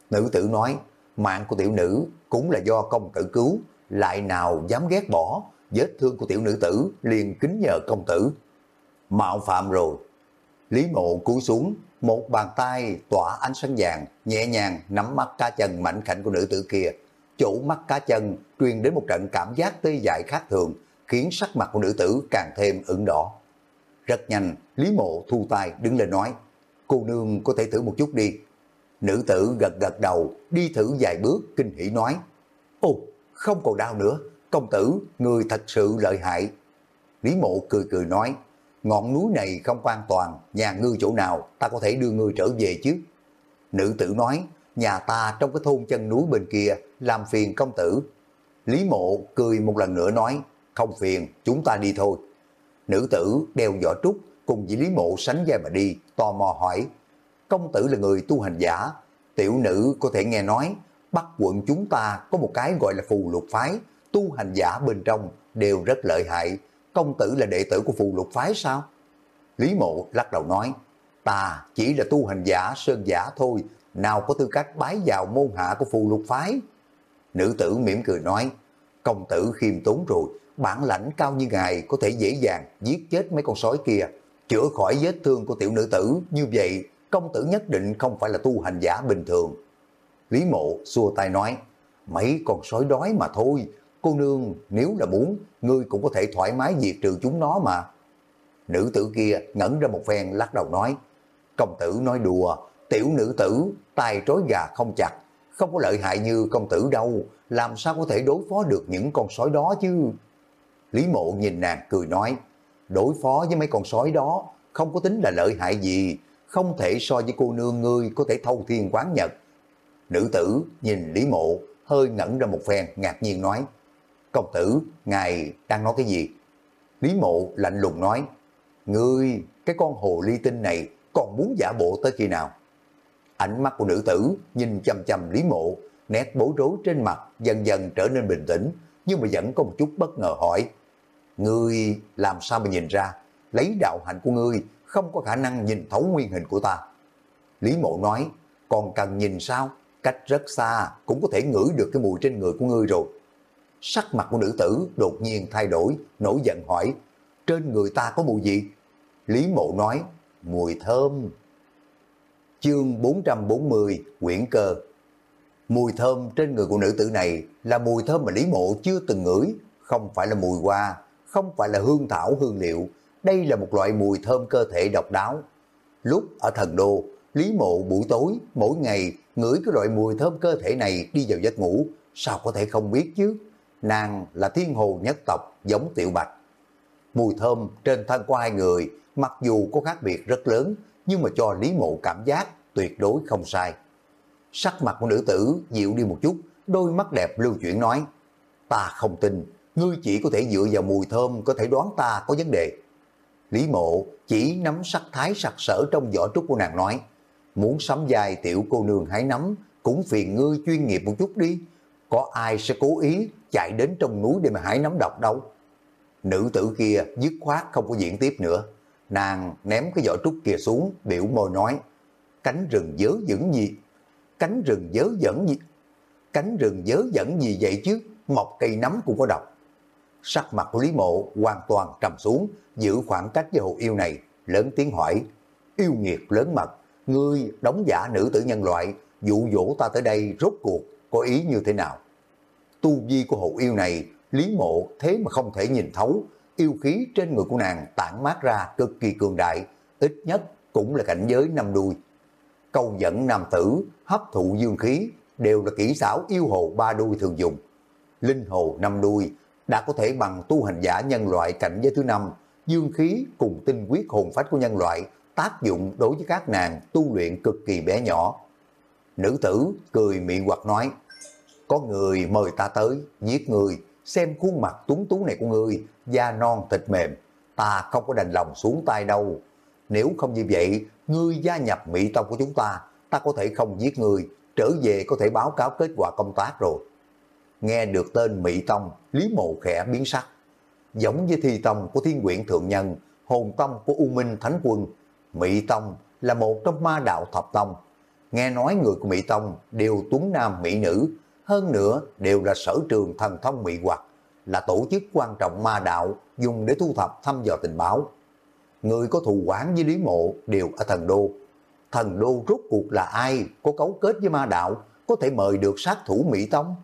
Nữ tử nói, mạng của tiểu nữ cũng là do công tử cứu, lại nào dám ghét bỏ, vết thương của tiểu nữ tử liền kính nhờ công tử. Mạo phạm rồi. Lý mộ cúi xuống, một bàn tay tỏa ánh sáng vàng, nhẹ nhàng nắm mắt cá chân mảnh khảnh của nữ tử kia. Chỗ mắt cá chân truyền đến một trận cảm giác tê dại khác thường, khiến sắc mặt của nữ tử càng thêm ửng đỏ. Rất nhanh, Lý Mộ thu tay đứng lên nói, cô nương có thể thử một chút đi. Nữ tử gật gật đầu, đi thử vài bước, kinh hỉ nói, Ồ, không còn đau nữa, công tử, người thật sự lợi hại. Lý Mộ cười cười nói, ngọn núi này không an toàn, nhà ngươi chỗ nào, ta có thể đưa ngươi trở về chứ. Nữ tử nói, nhà ta trong cái thôn chân núi bên kia, làm phiền công tử. Lý Mộ cười một lần nữa nói, không phiền, chúng ta đi thôi. Nữ tử đeo vỏ trúc, cùng với Lý Mộ sánh vai mà đi, tò mò hỏi, công tử là người tu hành giả, tiểu nữ có thể nghe nói, Bắc quận chúng ta có một cái gọi là phù lục phái, tu hành giả bên trong đều rất lợi hại, công tử là đệ tử của phù lục phái sao? Lý mộ lắc đầu nói, ta chỉ là tu hành giả sơn giả thôi, nào có tư cách bái vào môn hạ của phù lục phái. Nữ tử mỉm cười nói, công tử khiêm tốn rồi, bản lãnh cao như ngài có thể dễ dàng giết chết mấy con sói kia, chữa khỏi vết thương của tiểu nữ tử, như vậy công tử nhất định không phải là tu hành giả bình thường. Lý mộ xua tay nói, mấy con sói đói mà thôi, cô nương nếu là muốn, ngươi cũng có thể thoải mái diệt trừ chúng nó mà. Nữ tử kia ngẩn ra một phen lắc đầu nói, công tử nói đùa, tiểu nữ tử, tay trói gà không chặt, không có lợi hại như công tử đâu, làm sao có thể đối phó được những con sói đó chứ. Lý mộ nhìn nàng cười nói, đối phó với mấy con sói đó, không có tính là lợi hại gì, không thể so với cô nương ngươi có thể thâu thiên quán nhật. Nữ tử nhìn Lý mộ, hơi ngẩn ra một phen, ngạc nhiên nói, công tử, ngài đang nói cái gì? Lý mộ lạnh lùng nói, ngươi, cái con hồ ly tinh này còn muốn giả bộ tới khi nào? Ánh mắt của nữ tử nhìn chầm chầm Lý mộ, nét bối rối trên mặt dần dần trở nên bình tĩnh, nhưng mà vẫn có một chút bất ngờ hỏi. Ngươi làm sao mà nhìn ra, lấy đạo hạnh của ngươi không có khả năng nhìn thấu nguyên hình của ta. Lý mộ nói, còn cần nhìn sao, cách rất xa cũng có thể ngửi được cái mùi trên người của ngươi rồi. Sắc mặt của nữ tử đột nhiên thay đổi, nổi giận hỏi, trên người ta có mùi gì? Lý mộ nói, mùi thơm. Chương 440, quyển cơ Mùi thơm trên người của nữ tử này là mùi thơm mà Lý Mộ chưa từng ngửi, không phải là mùi hoa, không phải là hương thảo hương liệu, đây là một loại mùi thơm cơ thể độc đáo. Lúc ở thần đô, Lý Mộ buổi tối, mỗi ngày ngửi cái loại mùi thơm cơ thể này đi vào giấc ngủ, sao có thể không biết chứ? Nàng là thiên hồ nhất tộc giống tiểu bạch. Mùi thơm trên thân của hai người, mặc dù có khác biệt rất lớn, nhưng mà cho Lý Mộ cảm giác tuyệt đối không sai. Sắc mặt của nữ tử dịu đi một chút, đôi mắt đẹp lưu chuyển nói, ta không tin, ngươi chỉ có thể dựa vào mùi thơm có thể đoán ta có vấn đề. Lý mộ chỉ nắm sắc thái sặc sỡ trong vỏ trúc của nàng nói, muốn sắm dài tiểu cô nương hãy nắm, cũng phiền ngươi chuyên nghiệp một chút đi, có ai sẽ cố ý chạy đến trong núi để mà hái nắm độc đâu. Nữ tử kia dứt khoát không có diễn tiếp nữa, nàng ném cái vỏ trúc kia xuống, biểu môi nói, cánh rừng dớ dẫn gì, cánh rừng dớ dẫn gì, cánh rừng dớ dẫn gì vậy chứ, mọc cây nấm cũng có độc. Sắc mặt của Lý Mộ hoàn toàn trầm xuống, giữ khoảng cách với hồ yêu này, lớn tiếng hỏi, yêu nghiệt lớn mật, ngươi đóng giả nữ tử nhân loại, dụ dỗ ta tới đây rốt cuộc, có ý như thế nào? Tu vi của hồ yêu này, Lý Mộ thế mà không thể nhìn thấu, yêu khí trên người của nàng tản mát ra cực kỳ cường đại, ít nhất cũng là cảnh giới năm đuôi. Câu dẫn nam tử, hấp thụ dương khí đều là kỹ xảo yêu hồ ba đuôi thường dùng. Linh hồ năm đuôi đã có thể bằng tu hành giả nhân loại cảnh giới thứ năm, dương khí cùng tinh quyết hồn phách của nhân loại tác dụng đối với các nàng tu luyện cực kỳ bé nhỏ. Nữ tử cười miệng hoặc nói, có người mời ta tới, giết người, xem khuôn mặt tuấn tú này của người da non thịt mềm, ta không có đành lòng xuống tay đâu. Nếu không như vậy, ngươi gia nhập Mỹ Tông của chúng ta, ta có thể không giết người trở về có thể báo cáo kết quả công tác rồi. Nghe được tên Mỹ Tông, Lý Mộ khẽ biến sắc. Giống như thi tông của Thiên Quyển Thượng Nhân, hồn tông của U Minh Thánh Quân, Mỹ Tông là một trong ma đạo thập tông. Nghe nói người của Mỹ Tông đều tuấn nam mỹ nữ, hơn nữa đều là sở trường thần thông mỹ hoặc, là tổ chức quan trọng ma đạo dùng để thu thập thăm dò tình báo. Người có thù quán với Lý Mộ đều ở thần đô. Thần đô rốt cuộc là ai có cấu kết với ma đạo có thể mời được sát thủ Mỹ Tông?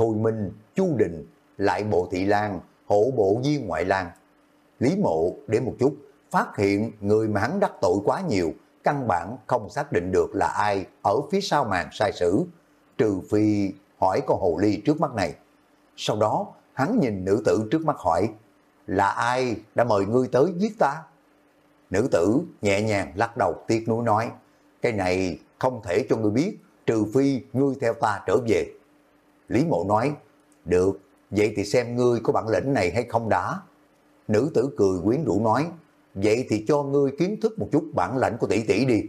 Thôi Minh, Chu Đình, lại Bộ Thị Lan, hộ bộ viên ngoại lang. Lý Mộ để một chút, phát hiện người mà hắn đắc tội quá nhiều, căn bản không xác định được là ai ở phía sau màn sai sử, trừ phi hỏi con hồ ly trước mắt này. Sau đó, hắn nhìn nữ tử trước mắt hỏi, là ai đã mời ngươi tới giết ta? Nữ tử nhẹ nhàng lắc đầu tiếc nuối nói, cái này không thể cho ngươi biết, trừ phi ngươi theo ta trở về. Lý mộ nói, được, vậy thì xem ngươi có bản lĩnh này hay không đã. Nữ tử cười quyến rũ nói, vậy thì cho ngươi kiến thức một chút bản lãnh của tỷ tỷ đi.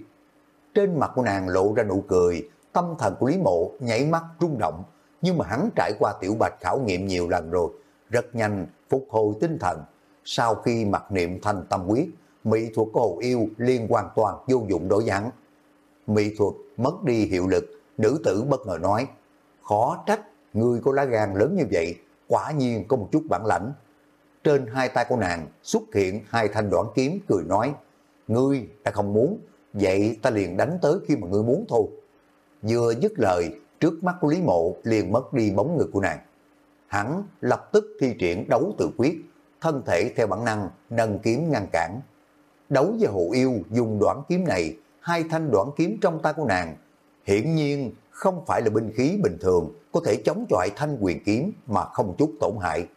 Trên mặt của nàng lộ ra nụ cười, tâm thần của Lý Mộ nhảy mắt rung động, nhưng mà hắn trải qua tiểu bạch khảo nghiệm nhiều lần rồi, rất nhanh phục hồi tinh thần. Sau khi mặc niệm thành tâm quyết, mỹ thuật của hồ yêu liên hoàn toàn vô dụng đối với hắn. Mỹ thuật mất đi hiệu lực, nữ tử bất ngờ nói, khó trách người có lá gan lớn như vậy, quả nhiên có một chút bản lãnh. Trên hai tay của nàng xuất hiện hai thanh đoạn kiếm cười nói, ngươi ta không muốn, vậy ta liền đánh tới khi mà ngươi muốn thôi. Vừa dứt lời, trước mắt của Lý Mộ liền mất đi bóng người của nàng. Hắn lập tức thi triển đấu tự quyết, thân thể theo bản năng nâng kiếm ngăn cản. Đấu với hộ yêu dùng đoạn kiếm này, hai thanh đoạn kiếm trong tay của nàng, hiển nhiên không phải là binh khí bình thường có thể chống chọi thanh quyền kiếm mà không chút tổn hại.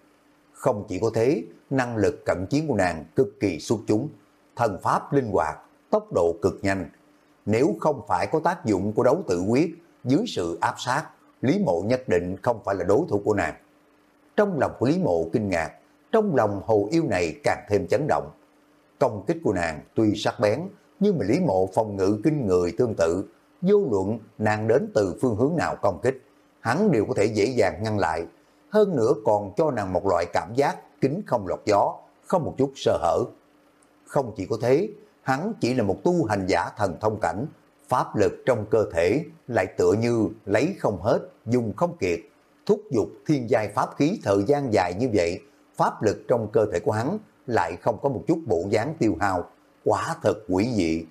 Không chỉ có thế, năng lực cận chiến của nàng cực kỳ xuất chúng, thần pháp linh hoạt, tốc độ cực nhanh. Nếu không phải có tác dụng của đấu tự quyết, dưới sự áp sát, Lý Mộ nhất định không phải là đối thủ của nàng. Trong lòng của Lý Mộ kinh ngạc, trong lòng hồ yêu này càng thêm chấn động. Công kích của nàng tuy sắc bén, nhưng mà Lý Mộ phòng ngự kinh người tương tự, vô luận nàng đến từ phương hướng nào công kích, hắn đều có thể dễ dàng ngăn lại. Hơn nữa còn cho nàng một loại cảm giác kính không lọt gió, không một chút sơ hở. Không chỉ có thế, hắn chỉ là một tu hành giả thần thông cảnh, pháp lực trong cơ thể lại tựa như lấy không hết, dùng không kiệt, thúc giục thiên giai pháp khí thời gian dài như vậy, pháp lực trong cơ thể của hắn lại không có một chút bộ dáng tiêu hao, quả thật quỷ dị.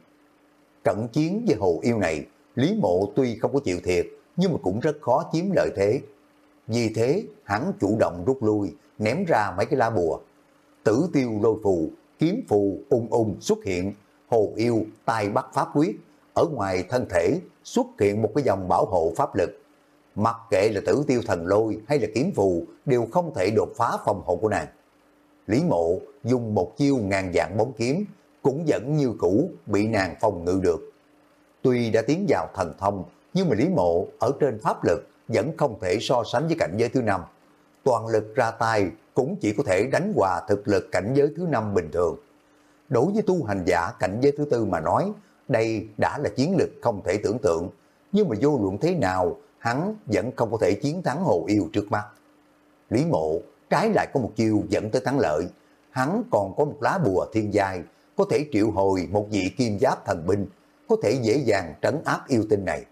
Cận chiến với hồ yêu này, Lý Mộ tuy không có chịu thiệt, nhưng mà cũng rất khó chiếm lợi thế. Vì thế, hắn chủ động rút lui, ném ra mấy cái lá bùa. Tử tiêu lôi phù, kiếm phù ung ung xuất hiện, hồ yêu, tai bắt pháp quyết, ở ngoài thân thể xuất hiện một cái dòng bảo hộ pháp lực. Mặc kệ là tử tiêu thần lôi hay là kiếm phù đều không thể đột phá phòng hộ của nàng. Lý mộ dùng một chiêu ngàn dạng bóng kiếm cũng vẫn như cũ bị nàng phòng ngự được. Tuy đã tiến vào thần thông nhưng mà Lý mộ ở trên pháp lực vẫn không thể so sánh với cảnh giới thứ năm. Toàn lực ra tay cũng chỉ có thể đánh hòa thực lực cảnh giới thứ năm bình thường. Đối với tu hành giả cảnh giới thứ tư mà nói, đây đã là chiến lực không thể tưởng tượng, nhưng mà vô luận thế nào, hắn vẫn không có thể chiến thắng hồ yêu trước mắt. Lý mộ trái lại có một chiêu dẫn tới thắng lợi, hắn còn có một lá bùa thiên giai, có thể triệu hồi một vị kim giáp thần binh, có thể dễ dàng trấn áp yêu tinh này.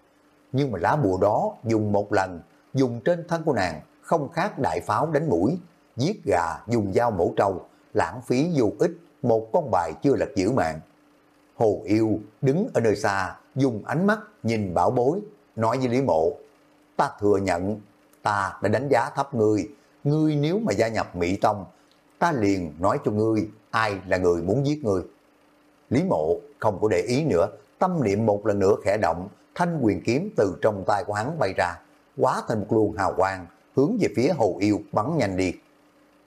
Nhưng mà lá bùa đó dùng một lần, dùng trên thân của nàng, không khác đại pháo đánh mũi, giết gà dùng dao mổ trâu, lãng phí vô ích, một con bài chưa lật giữ mạng. Hồ Yêu đứng ở nơi xa, dùng ánh mắt nhìn bảo bối, nói với Lý Mộ, ta thừa nhận, ta đã đánh giá thấp ngươi, ngươi nếu mà gia nhập Mỹ Tông, ta liền nói cho ngươi ai là người muốn giết ngươi. Lý Mộ không có để ý nữa, tâm niệm một lần nữa khẽ động, thanh quyền kiếm từ trong tay của hắn bay ra, quá thành một luồng hào quang, hướng về phía Hồ Yêu bắn nhanh đi.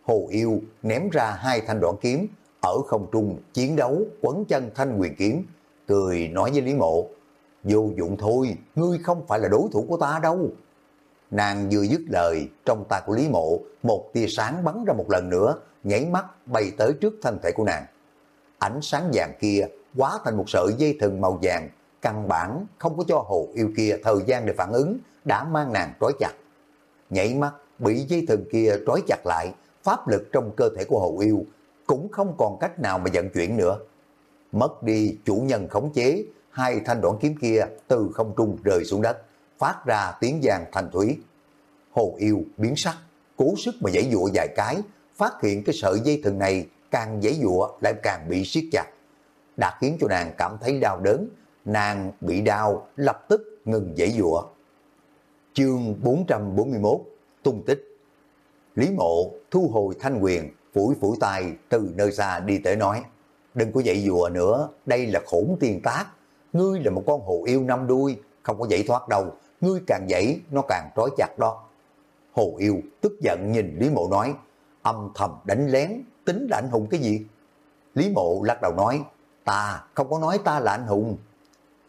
Hồ Yêu ném ra hai thanh đoạn kiếm, ở không trung chiến đấu quấn chân thanh quyền kiếm, cười nói với Lý Mộ, vô dụng thôi, ngươi không phải là đối thủ của ta đâu. Nàng vừa dứt lời, trong tay của Lý Mộ, một tia sáng bắn ra một lần nữa, nhảy mắt bay tới trước thân thể của nàng. Ánh sáng vàng kia quá thành một sợi dây thừng màu vàng, căn bản không có cho hồ yêu kia thời gian để phản ứng, đã mang nàng trói chặt. Nhảy mắt, bị dây thừng kia trói chặt lại, pháp lực trong cơ thể của hồ yêu cũng không còn cách nào mà vận chuyển nữa. Mất đi chủ nhân khống chế, hai thanh đoạn kiếm kia từ không trung rơi xuống đất, phát ra tiếng vàng thành thủy Hồ yêu biến sắc, cố sức mà giãy dụa vài cái, phát hiện cái sợi dây thừng này càng giãy dụa lại càng bị siết chặt. Đã khiến cho nàng cảm thấy đau đớn, nàng bị đau lập tức ngừng dãy dụa. Chương 441 Tung tích Lý mộ thu hồi thanh quyền, phủi phủi tay từ nơi xa đi tới nói, đừng có dậy dùa nữa, đây là khổn tiền tác, ngươi là một con hồ yêu năm đuôi, không có dậy thoát đâu, ngươi càng dậy nó càng trói chặt đó. Hồ yêu tức giận nhìn Lý Mộ nói, âm thầm đánh lén, tính là anh hùng cái gì? Lý Mộ lắc đầu nói, ta không có nói ta là anh hùng.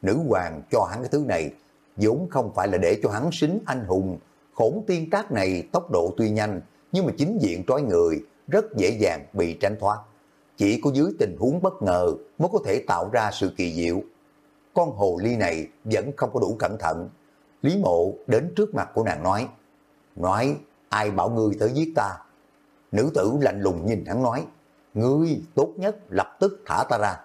Nữ hoàng cho hắn cái thứ này, vốn không phải là để cho hắn xính anh hùng, Khổng tiên trác này tốc độ tuy nhanh, nhưng mà chính diện trói người, rất dễ dàng bị tránh thoát. Chỉ có dưới tình huống bất ngờ mới có thể tạo ra sự kỳ diệu. Con hồ ly này vẫn không có đủ cẩn thận. Lý mộ đến trước mặt của nàng nói, nói ai bảo ngươi tới giết ta. Nữ tử lạnh lùng nhìn hắn nói, ngươi tốt nhất lập tức thả ta ra.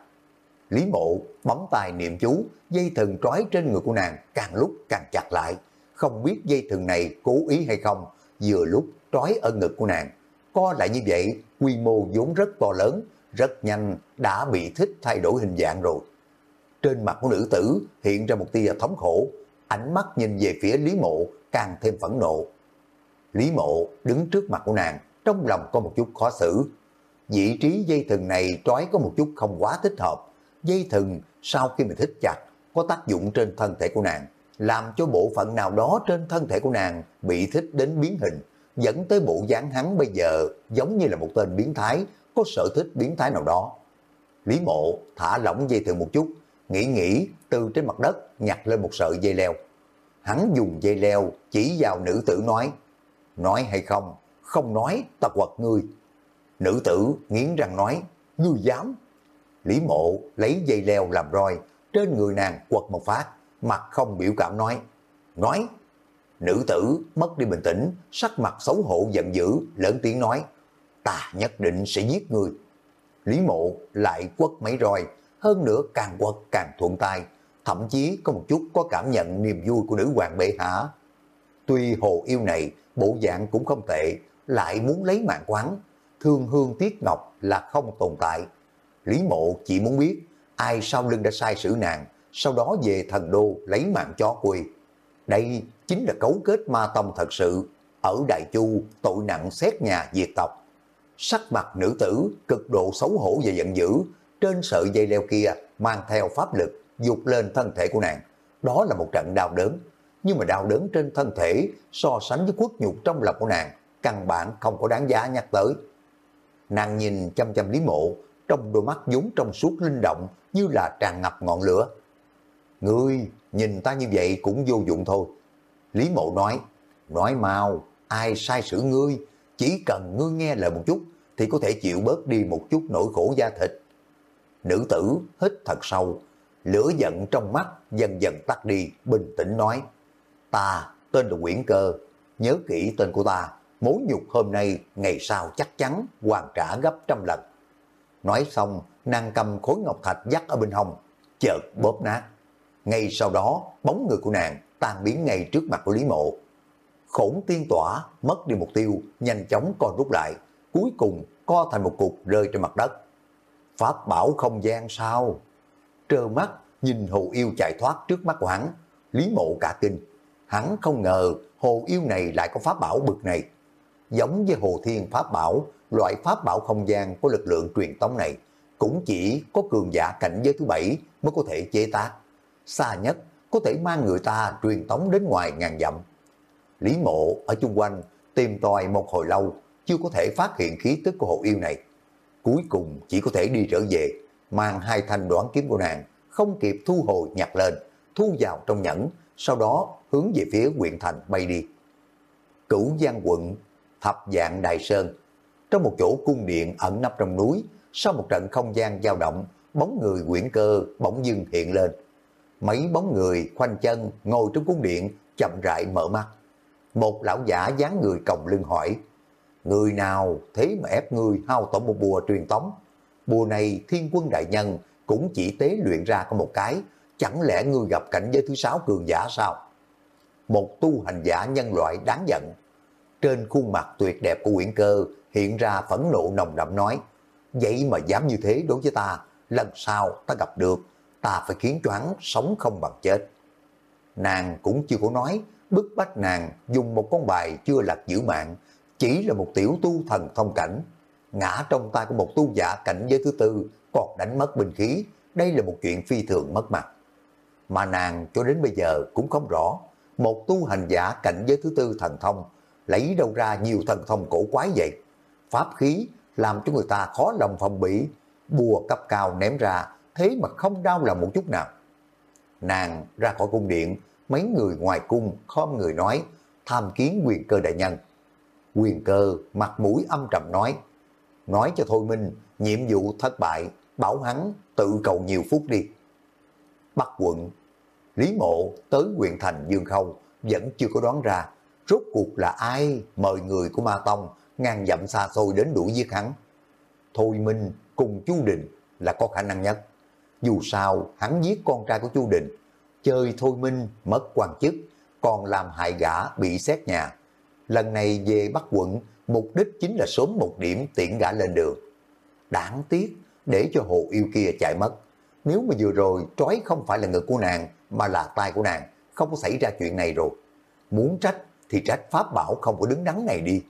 Lý mộ bấm tay niệm chú, dây thừng trói trên người của nàng càng lúc càng chặt lại. Không biết dây thừng này cố ý hay không, vừa lúc trói ở ngực của nàng co lại như vậy, quy mô vốn rất to lớn, rất nhanh đã bị thích thay đổi hình dạng rồi. Trên mặt của nữ tử hiện ra một tia thống khổ, ánh mắt nhìn về phía Lý Mộ càng thêm phẫn nộ. Lý Mộ đứng trước mặt của nàng, trong lòng có một chút khó xử. Vị trí dây thừng này trói có một chút không quá thích hợp. Dây thừng sau khi mình thích chặt có tác dụng trên thân thể của nàng, làm cho bộ phận nào đó trên thân thể của nàng bị thích đến biến hình, dẫn tới bộ dáng hắn bây giờ giống như là một tên biến thái, có sở thích biến thái nào đó. Lý mộ thả lỏng dây thừng một chút, nghĩ nghĩ từ trên mặt đất nhặt lên một sợi dây leo. Hắn dùng dây leo chỉ vào nữ tử nói, nói hay không, không nói ta quật ngươi. Nữ tử nghiến răng nói, ngươi dám. Lý mộ lấy dây leo làm roi, trên người nàng quật một phát, mặt không biểu cảm nói, nói. Nữ tử mất đi bình tĩnh, sắc mặt xấu hổ giận dữ, lớn tiếng nói, ta nhất định sẽ giết người. Lý mộ lại quất mấy roi, hơn nữa càng quật càng thuận tay, thậm chí có một chút có cảm nhận niềm vui của nữ hoàng bệ hạ. Tuy hồ yêu này bộ dạng cũng không tệ, lại muốn lấy mạng quán, thương hương tiếc ngọc là không tồn tại. Lý mộ chỉ muốn biết ai sau lưng đã sai xử nàng, sau đó về thần đô lấy mạng chó quỳ. Đây chính là cấu kết ma tông thật sự, ở Đại Chu tội nặng xét nhà diệt tộc. Sắc mặt nữ tử cực độ xấu hổ và giận dữ, trên sợi dây leo kia mang theo pháp lực dục lên thân thể của nàng. Đó là một trận đau đớn, nhưng mà đau đớn trên thân thể so sánh với quốc nhục trong lòng của nàng, căn bản không có đáng giá nhắc tới. Nàng nhìn chăm chăm Lý Mộ, trong đôi mắt vốn trong suốt linh động như là tràn ngập ngọn lửa. Ngươi nhìn ta như vậy cũng vô dụng thôi. Lý Mộ nói, nói mau, ai sai xử ngươi, chỉ cần ngươi nghe lời một chút thì có thể chịu bớt đi một chút nỗi khổ da thịt. Nữ tử hít thật sâu, lửa giận trong mắt dần dần tắt đi, bình tĩnh nói, ta tên là Nguyễn Cơ, nhớ kỹ tên của ta, mối nhục hôm nay, ngày sau chắc chắn hoàn trả gấp trăm lần. Nói xong, nàng cầm khối ngọc thạch dắt ở bên hông, chợt bóp nát. Ngay sau đó, bóng người của nàng tan biến ngay trước mặt của Lý Mộ. Khổng tiên tỏa, mất đi mục tiêu, nhanh chóng co rút lại, cuối cùng co thành một cục rơi trên mặt đất. Pháp bảo không gian sao? Trơ mắt, nhìn hồ yêu chạy thoát trước mắt của hắn, Lý Mộ cả kinh. Hắn không ngờ hồ yêu này lại có pháp bảo bực này. Giống với hồ thiên pháp bảo, loại pháp bảo không gian của lực lượng truyền tống này, cũng chỉ có cường giả cảnh giới thứ bảy mới có thể chế tác. Xa nhất có thể mang người ta truyền tống đến ngoài ngàn dặm. Lý mộ ở chung quanh tìm tòi một hồi lâu, chưa có thể phát hiện khí tức của hồ yêu này. Cuối cùng chỉ có thể đi trở về, mang hai thanh đoán kiếm của nàng, không kịp thu hồi nhặt lên, thu vào trong nhẫn, sau đó hướng về phía huyện thành bay đi. Cửu Giang quận, thập dạng Đại Sơn, trong một chỗ cung điện ẩn nấp trong núi, sau một trận không gian dao động, bóng người quyển cơ bỗng dưng hiện lên. Mấy bóng người khoanh chân ngồi trong cung điện chậm rãi mở mắt. Một lão giả dáng người còng lưng hỏi, người nào thế mà ép người hao tổn một bùa truyền tống? Bùa này thiên quân đại nhân cũng chỉ tế luyện ra có một cái, chẳng lẽ ngươi gặp cảnh giới thứ sáu cường giả sao? Một tu hành giả nhân loại đáng giận. Trên khuôn mặt tuyệt đẹp của Nguyễn Cơ hiện ra phẫn nộ nồng đậm nói, vậy mà dám như thế đối với ta, lần sau ta gặp được, ta phải khiến cho hắn sống không bằng chết. Nàng cũng chưa có nói, bức bách nàng dùng một con bài chưa lạc giữ mạng, chỉ là một tiểu tu thần thông cảnh, ngã trong tay của một tu giả cảnh giới thứ tư, còn đánh mất bình khí, đây là một chuyện phi thường mất mặt. Mà nàng cho đến bây giờ cũng không rõ, một tu hành giả cảnh giới thứ tư thần thông, lấy đâu ra nhiều thần thông cổ quái vậy? Pháp khí làm cho người ta khó lòng phòng bị, bùa cấp cao ném ra, thế mà không đau lòng một chút nào. Nàng ra khỏi cung điện, mấy người ngoài cung khom người nói, tham kiến quyền cơ đại nhân. Quyền cơ mặt mũi âm trầm nói, nói cho Thôi Minh, nhiệm vụ thất bại, bảo hắn tự cầu nhiều phút đi. Bắc quận, Lý Mộ tới quyền thành Dương Khâu vẫn chưa có đoán ra rốt cuộc là ai mời người của Ma Tông ngàn dặm xa xôi đến đuổi giết hắn. Thôi Minh cùng Chu Đình là có khả năng nhất. Dù sao hắn giết con trai của Chu Đình, chơi Thôi Minh mất quan chức, còn làm hại gã bị xét nhà. Lần này về Bắc quận, mục đích chính là sớm một điểm tiện gã lên đường. Đáng tiếc, để cho hồ yêu kia chạy mất. Nếu mà vừa rồi trói không phải là ngực của nàng, mà là tay của nàng, không có xảy ra chuyện này rồi. Muốn trách thì trách pháp bảo không có đứng đắn này đi.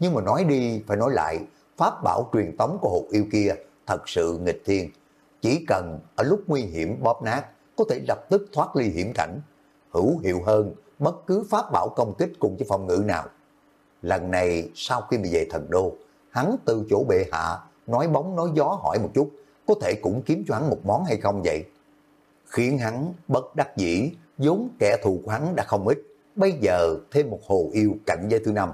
Nhưng mà nói đi phải nói lại, pháp bảo truyền tống của hột yêu kia thật sự nghịch thiên. Chỉ cần ở lúc nguy hiểm bóp nát, có thể lập tức thoát ly hiểm cảnh. Hữu hiệu hơn bất cứ pháp bảo công kích cùng với phòng ngự nào. Lần này sau khi bị về thần đô, hắn từ chỗ bệ hạ, nói bóng nói gió hỏi một chút, có thể cũng kiếm cho hắn một món hay không vậy? Khiến hắn bất đắc dĩ, vốn kẻ thù của hắn đã không ít, bây giờ thêm một hồ yêu cạnh giới thứ năm.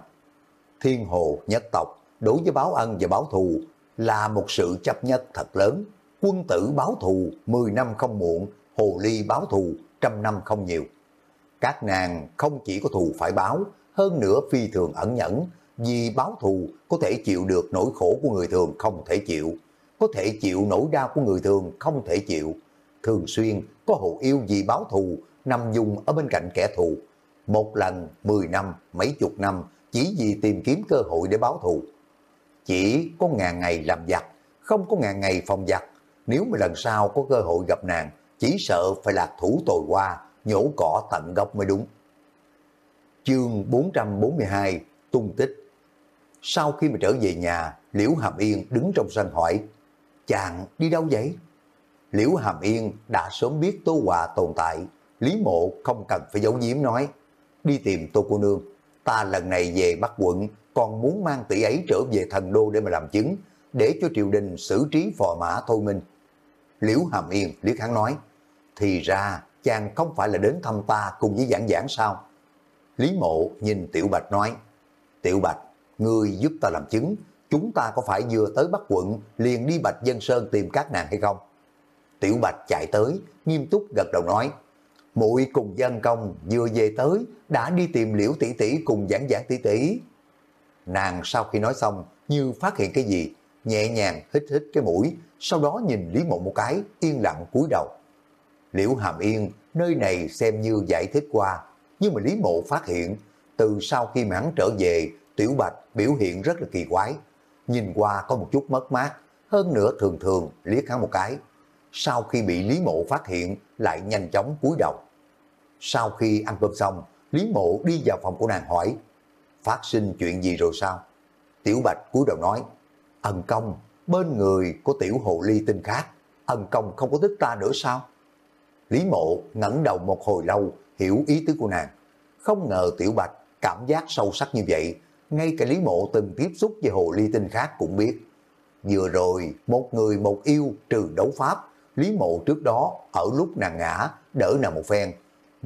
Thiên hồ nhất tộc, đối với báo ân và báo thù là một sự chấp nhất thật lớn. Quân tử báo thù 10 năm không muộn, hồ ly báo thù trăm năm không nhiều. Các nàng không chỉ có thù phải báo, hơn nữa phi thường ẩn nhẫn, vì báo thù có thể chịu được nỗi khổ của người thường không thể chịu, có thể chịu nỗi đau của người thường không thể chịu. Thường xuyên có hồ yêu vì báo thù nằm dùng ở bên cạnh kẻ thù. Một lần, mười năm, mấy chục năm chỉ vì tìm kiếm cơ hội để báo thù. Chỉ có ngàn ngày làm giặc, không có ngàn ngày phòng giặc. Nếu mà lần sau có cơ hội gặp nàng, chỉ sợ phải lạc thủ tồi qua, nhổ cỏ tận gốc mới đúng. Chương 442 Tung tích Sau khi mà trở về nhà, Liễu Hàm Yên đứng trong sân hỏi, chàng đi đâu vậy? Liễu Hàm Yên đã sớm biết Tô Hòa tồn tại, Lý Mộ không cần phải giấu giếm nói, đi tìm Tô Cô Nương. Ta lần này về Bắc quận còn muốn mang tỷ ấy trở về thần đô để mà làm chứng, để cho triều đình xử trí phò mã thôi minh. Liễu Hàm Yên liếc hắn nói, thì ra chàng không phải là đến thăm ta cùng với giảng giảng sao? Lý Mộ nhìn Tiểu Bạch nói, Tiểu Bạch, ngươi giúp ta làm chứng, chúng ta có phải vừa tới Bắc quận liền đi Bạch Dân Sơn tìm các nàng hay không? Tiểu Bạch chạy tới, nghiêm túc gật đầu nói, muội cùng dân công vừa về tới, đã đi tìm liễu tỷ tỷ cùng giảng giảng tỷ tỷ. Nàng sau khi nói xong, như phát hiện cái gì, nhẹ nhàng hít hít cái mũi, sau đó nhìn Lý Mộ một cái, yên lặng cúi đầu. Liễu Hàm Yên, nơi này xem như giải thích qua, nhưng mà Lý Mộ phát hiện, từ sau khi mà hắn trở về, Tiểu Bạch biểu hiện rất là kỳ quái. Nhìn qua có một chút mất mát, hơn nữa thường thường liếc hắn một cái. Sau khi bị Lý Mộ phát hiện, lại nhanh chóng cúi đầu. Sau khi ăn cơm xong, Lý Mộ đi vào phòng của nàng hỏi, phát sinh chuyện gì rồi sao? Tiểu Bạch cúi đầu nói, ân công, bên người có tiểu hồ ly tinh khác, ân công không có thích ta nữa sao? Lý Mộ ngẩng đầu một hồi lâu, hiểu ý tứ của nàng. Không ngờ Tiểu Bạch cảm giác sâu sắc như vậy, ngay cả Lý Mộ từng tiếp xúc với hồ ly tinh khác cũng biết. Vừa rồi, một người một yêu trừ đấu pháp, Lý Mộ trước đó ở lúc nàng ngã, đỡ nàng một phen.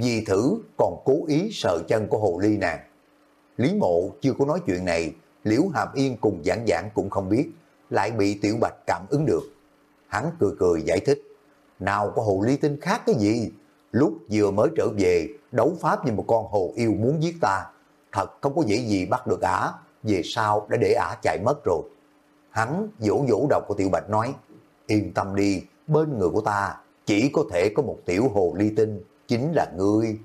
Vì thử còn cố ý sợ chân của hồ ly nàng. Lý Mộ chưa có nói chuyện này, Liễu Hàm Yên cùng giảng giảng cũng không biết, lại bị Tiểu Bạch cảm ứng được. Hắn cười cười giải thích, nào có hồ ly tinh khác cái gì, lúc vừa mới trở về, đấu pháp như một con hồ yêu muốn giết ta, thật không có dễ gì bắt được ả, về sau đã để ả chạy mất rồi. Hắn vỗ vỗ đầu của Tiểu Bạch nói, yên tâm đi, bên người của ta chỉ có thể có một tiểu hồ ly tinh, chính là ngươi.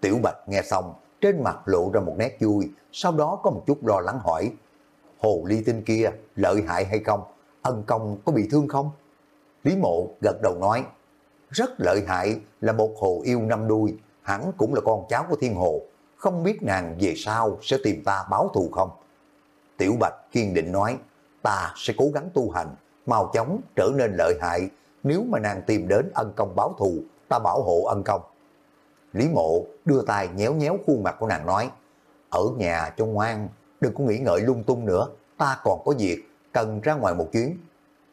Tiểu Bạch nghe xong, trên mặt lộ ra một nét vui, sau đó có một chút lo lắng hỏi, hồ ly tinh kia lợi hại hay không? Ân công có bị thương không? Lý mộ gật đầu nói, rất lợi hại là một hồ yêu năm đuôi, hẳn cũng là con cháu của thiên hồ, không biết nàng về sau sẽ tìm ta báo thù không? Tiểu Bạch kiên định nói, ta sẽ cố gắng tu hành, mau chóng trở nên lợi hại, nếu mà nàng tìm đến ân công báo thù, ta bảo hộ ân công. Lý mộ đưa tay nhéo nhéo khuôn mặt của nàng nói, ở nhà cho ngoan, đừng có nghĩ ngợi lung tung nữa, ta còn có việc, cần ra ngoài một chuyến.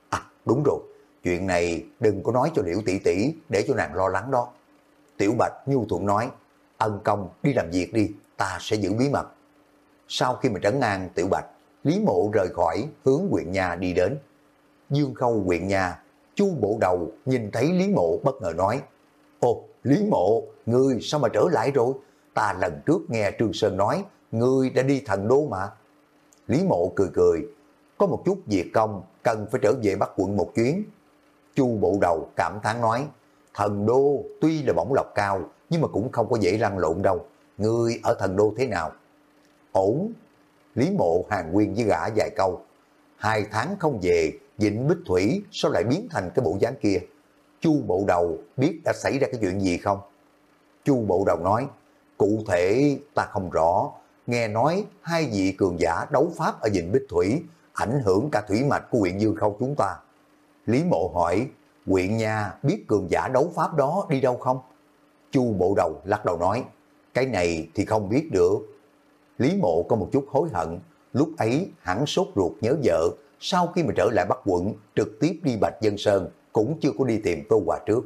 À, đúng rồi, chuyện này đừng có nói cho Liễu tỷ tỷ để cho nàng lo lắng đó. Tiểu Bạch nhu thuận nói, ân công đi làm việc đi, ta sẽ giữ bí mật. Sau khi mà trấn an Tiểu Bạch, Lý Mộ rời khỏi hướng huyện nhà đi đến. Dương Khâu huyện nhà, chu bộ đầu nhìn thấy Lý Mộ bất ngờ nói, ô. Lý Mộ, ngươi sao mà trở lại rồi? Ta lần trước nghe Trương Sơn nói, ngươi đã đi thần đô mà. Lý Mộ cười cười, có một chút việc công, cần phải trở về Bắc quận một chuyến. Chu bộ đầu cảm thán nói, thần đô tuy là bổng lộc cao, nhưng mà cũng không có dễ lăn lộn đâu. Ngươi ở thần đô thế nào? Ổn. Lý mộ hàng nguyên với gã vài câu. Hai tháng không về, Vịnh Bích Thủy sao lại biến thành cái bộ dáng kia? Chu bộ đầu biết đã xảy ra cái chuyện gì không? Chu bộ đầu nói, cụ thể ta không rõ, nghe nói hai vị cường giả đấu pháp ở Vịnh Bích Thủy ảnh hưởng cả thủy mạch của huyện Dương Khâu chúng ta. Lý mộ hỏi, huyện nhà biết cường giả đấu pháp đó đi đâu không? Chu bộ đầu lắc đầu nói, cái này thì không biết được. Lý Mộ có một chút hối hận, lúc ấy hắn sốt ruột nhớ vợ, sau khi mà trở lại Bắc quận, trực tiếp đi Bạch Dân Sơn, cũng chưa có đi tìm Tô Hòa trước.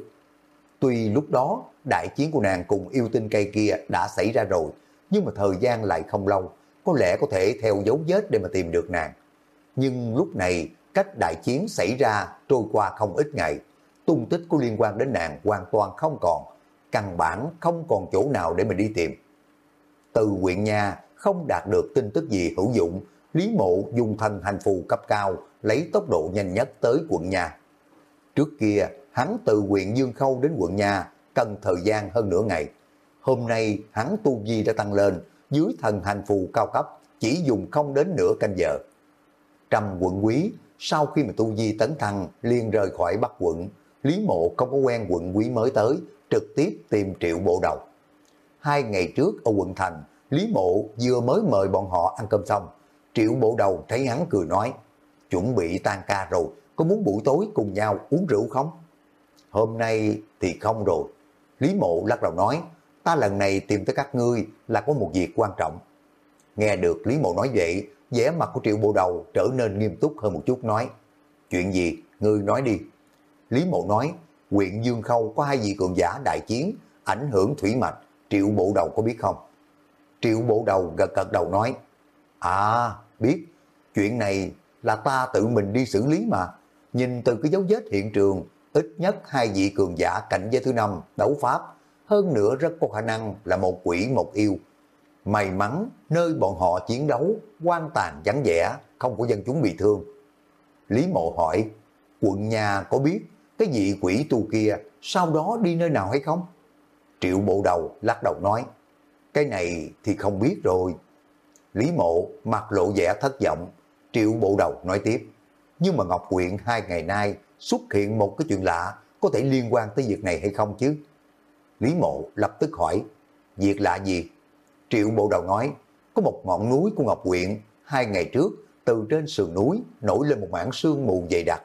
Tuy lúc đó, đại chiến của nàng cùng yêu tinh cây kia đã xảy ra rồi, nhưng mà thời gian lại không lâu, có lẽ có thể theo dấu vết để mà tìm được nàng. Nhưng lúc này, cách đại chiến xảy ra trôi qua không ít ngày, tung tích có liên quan đến nàng hoàn toàn không còn, căn bản không còn chỗ nào để mà đi tìm. Từ huyện nhà không đạt được tin tức gì hữu dụng, Lý Mộ dùng thân hành phù cấp cao, lấy tốc độ nhanh nhất tới quận nhà. Trước kia, hắn từ huyện Dương Khâu đến quận nhà, cần thời gian hơn nửa ngày. Hôm nay, hắn tu vi đã tăng lên, dưới thần hành phù cao cấp, chỉ dùng không đến nửa canh giờ. trầm quận quý, sau khi mà tu vi tấn thăng, liền rời khỏi Bắc quận, Lý Mộ không có quen quận quý mới tới, trực tiếp tìm triệu bộ đầu. Hai ngày trước ở quận thành, Lý Mộ vừa mới mời bọn họ ăn cơm xong. Triệu bộ đầu thấy hắn cười nói, chuẩn bị tan ca rồi, có muốn buổi tối cùng nhau uống rượu không? Hôm nay thì không rồi. Lý Mộ lắc đầu nói, ta lần này tìm tới các ngươi là có một việc quan trọng. Nghe được Lý Mộ nói vậy, vẻ mặt của triệu bộ đầu trở nên nghiêm túc hơn một chút nói, chuyện gì, ngươi nói đi. Lý Mộ nói, huyện Dương Khâu có hai vị cường giả đại chiến, ảnh hưởng thủy mạch, triệu bộ đầu có biết không? Triệu bộ đầu gật gật đầu nói, À, biết, chuyện này là ta tự mình đi xử lý mà. Nhìn từ cái dấu vết hiện trường, ít nhất hai vị cường giả cảnh giới thứ năm đấu pháp, hơn nữa rất có khả năng là một quỷ một yêu. May mắn nơi bọn họ chiến đấu, quan tàn vắng vẻ, không có dân chúng bị thương. Lý Mộ hỏi, quận nhà có biết cái vị quỷ tu kia sau đó đi nơi nào hay không? Triệu bộ đầu lắc đầu nói, cái này thì không biết rồi. Lý mộ mặt lộ vẻ thất vọng, triệu bộ đầu nói tiếp. Nhưng mà Ngọc Quyện hai ngày nay xuất hiện một cái chuyện lạ có thể liên quan tới việc này hay không chứ? Lý mộ lập tức hỏi, việc lạ gì? Triệu bộ đầu nói, có một ngọn núi của Ngọc Quyện hai ngày trước từ trên sườn núi nổi lên một mảng sương mù dày đặc.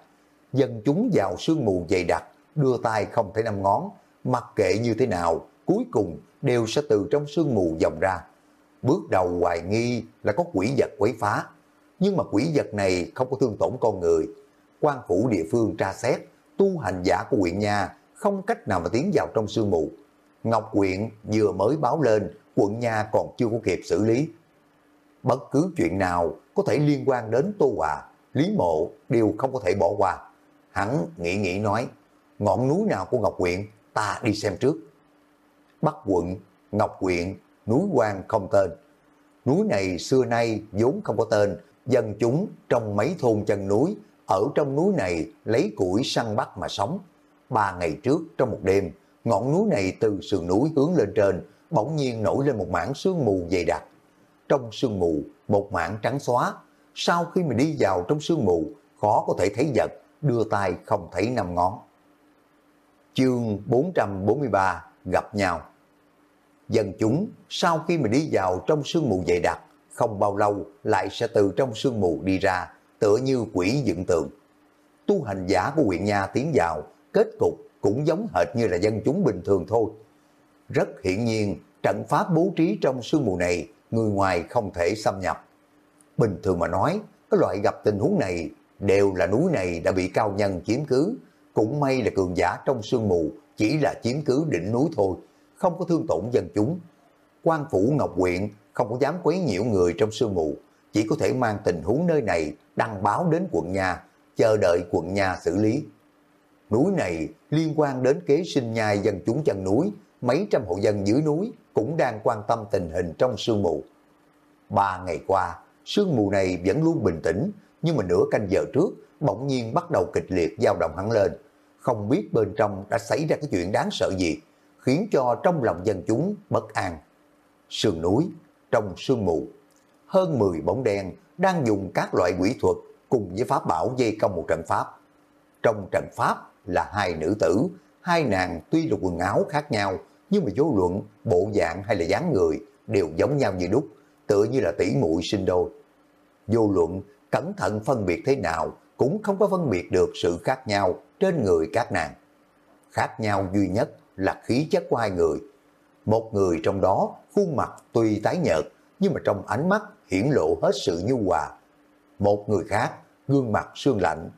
Dân chúng vào sương mù dày đặc, đưa tay không thể năm ngón, mặc kệ như thế nào, cuối cùng đều sẽ từ trong sương mù dòng ra. Bước đầu hoài nghi là có quỷ vật quấy phá, nhưng mà quỷ vật này không có thương tổn con người. quan phủ địa phương tra xét, tu hành giả của huyện nhà không cách nào mà tiến vào trong sương mù. Ngọc huyện vừa mới báo lên, quận nhà còn chưa có kịp xử lý. Bất cứ chuyện nào có thể liên quan đến Tô Hòa, Lý Mộ đều không có thể bỏ qua. Hắn nghĩ nghĩ nói, ngọn núi nào của Ngọc huyện ta đi xem trước. Bắc quận, Ngọc huyện, núi quan không tên. Núi này xưa nay vốn không có tên, dân chúng trong mấy thôn chân núi, ở trong núi này lấy củi săn bắt mà sống. Ba ngày trước trong một đêm, ngọn núi này từ sườn núi hướng lên trên, bỗng nhiên nổi lên một mảng sương mù dày đặc. Trong sương mù, một mảng trắng xóa. Sau khi mình đi vào trong sương mù, khó có thể thấy vật, đưa tay không thấy năm ngón. Chương 443 gặp nhau Dân chúng sau khi mình đi vào trong sương mù dày đặc, không bao lâu lại sẽ từ trong sương mù đi ra, tựa như quỷ dựng tượng. Tu hành giả của huyện nhà tiến vào, kết cục cũng giống hệt như là dân chúng bình thường thôi. Rất hiển nhiên, trận pháp bố trí trong sương mù này, người ngoài không thể xâm nhập. Bình thường mà nói, cái loại gặp tình huống này đều là núi này đã bị cao nhân chiếm cứ. Cũng may là cường giả trong sương mù chỉ là chiếm cứ đỉnh núi thôi, không có thương tổn dân chúng. quan phủ Ngọc Quyện không có dám quấy nhiễu người trong sương mù, chỉ có thể mang tình huống nơi này đăng báo đến quận nhà, chờ đợi quận nhà xử lý. Núi này liên quan đến kế sinh nhai dân chúng chân núi, mấy trăm hộ dân dưới núi cũng đang quan tâm tình hình trong sương mù. Ba ngày qua, sương mù này vẫn luôn bình tĩnh, nhưng mà nửa canh giờ trước, bỗng nhiên bắt đầu kịch liệt dao động hẳn lên. Không biết bên trong đã xảy ra cái chuyện đáng sợ gì, khiến cho trong lòng dân chúng bất an. Sườn núi, trong sương mù, hơn 10 bóng đen đang dùng các loại quỷ thuật cùng với pháp bảo dây công một trận pháp. Trong trận pháp là hai nữ tử, hai nàng tuy là quần áo khác nhau, nhưng mà vô luận, bộ dạng hay là dáng người đều giống nhau như đúc, tựa như là tỷ muội sinh đôi. Vô luận, cẩn thận phân biệt thế nào cũng không có phân biệt được sự khác nhau trên người các nàng. Khác nhau duy nhất là khí chất của hai người. Một người trong đó khuôn mặt tuy tái nhợt, nhưng mà trong ánh mắt hiển lộ hết sự nhu hòa. Một người khác, gương mặt sương lạnh,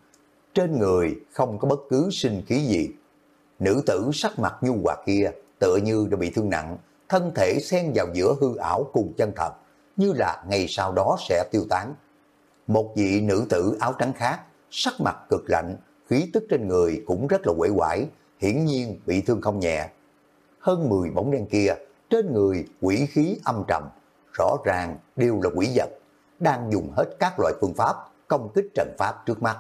trên người không có bất cứ sinh khí gì. Nữ tử sắc mặt nhu hòa kia tựa như đã bị thương nặng, thân thể xen vào giữa hư ảo cùng chân thật, như là ngày sau đó sẽ tiêu tán. Một vị nữ tử áo trắng khác, sắc mặt cực lạnh, khí tức trên người cũng rất là quể quải, hiển nhiên bị thương không nhẹ. Hơn 10 bóng đen kia, trên người quỷ khí âm trầm, rõ ràng đều là quỷ vật, đang dùng hết các loại phương pháp công kích trận pháp trước mắt.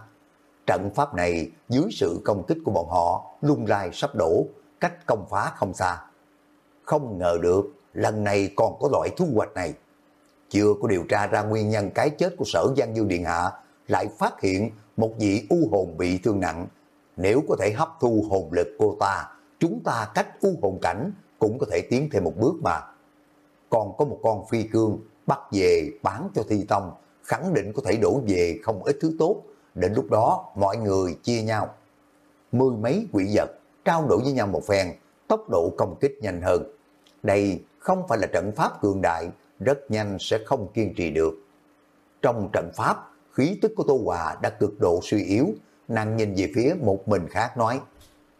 Trận pháp này dưới sự công kích của bọn họ lung lai sắp đổ, cách công phá không xa. Không ngờ được lần này còn có loại thu hoạch này. Chưa có điều tra ra nguyên nhân cái chết của sở Giang Dương Điện Hạ, lại phát hiện một vị u hồn bị thương nặng. Nếu có thể hấp thu hồn lực cô ta, chúng ta cách u hồn cảnh cũng có thể tiến thêm một bước mà. Còn có một con phi cương bắt về bán cho thi tông, khẳng định có thể đổ về không ít thứ tốt. Đến lúc đó mọi người chia nhau. Mười mấy quỷ vật trao đổi với nhau một phen, tốc độ công kích nhanh hơn. Đây không phải là trận pháp cường đại, rất nhanh sẽ không kiên trì được. Trong trận pháp, khí tức của Tô Hòa đã cực độ suy yếu, nàng nhìn về phía một mình khác nói,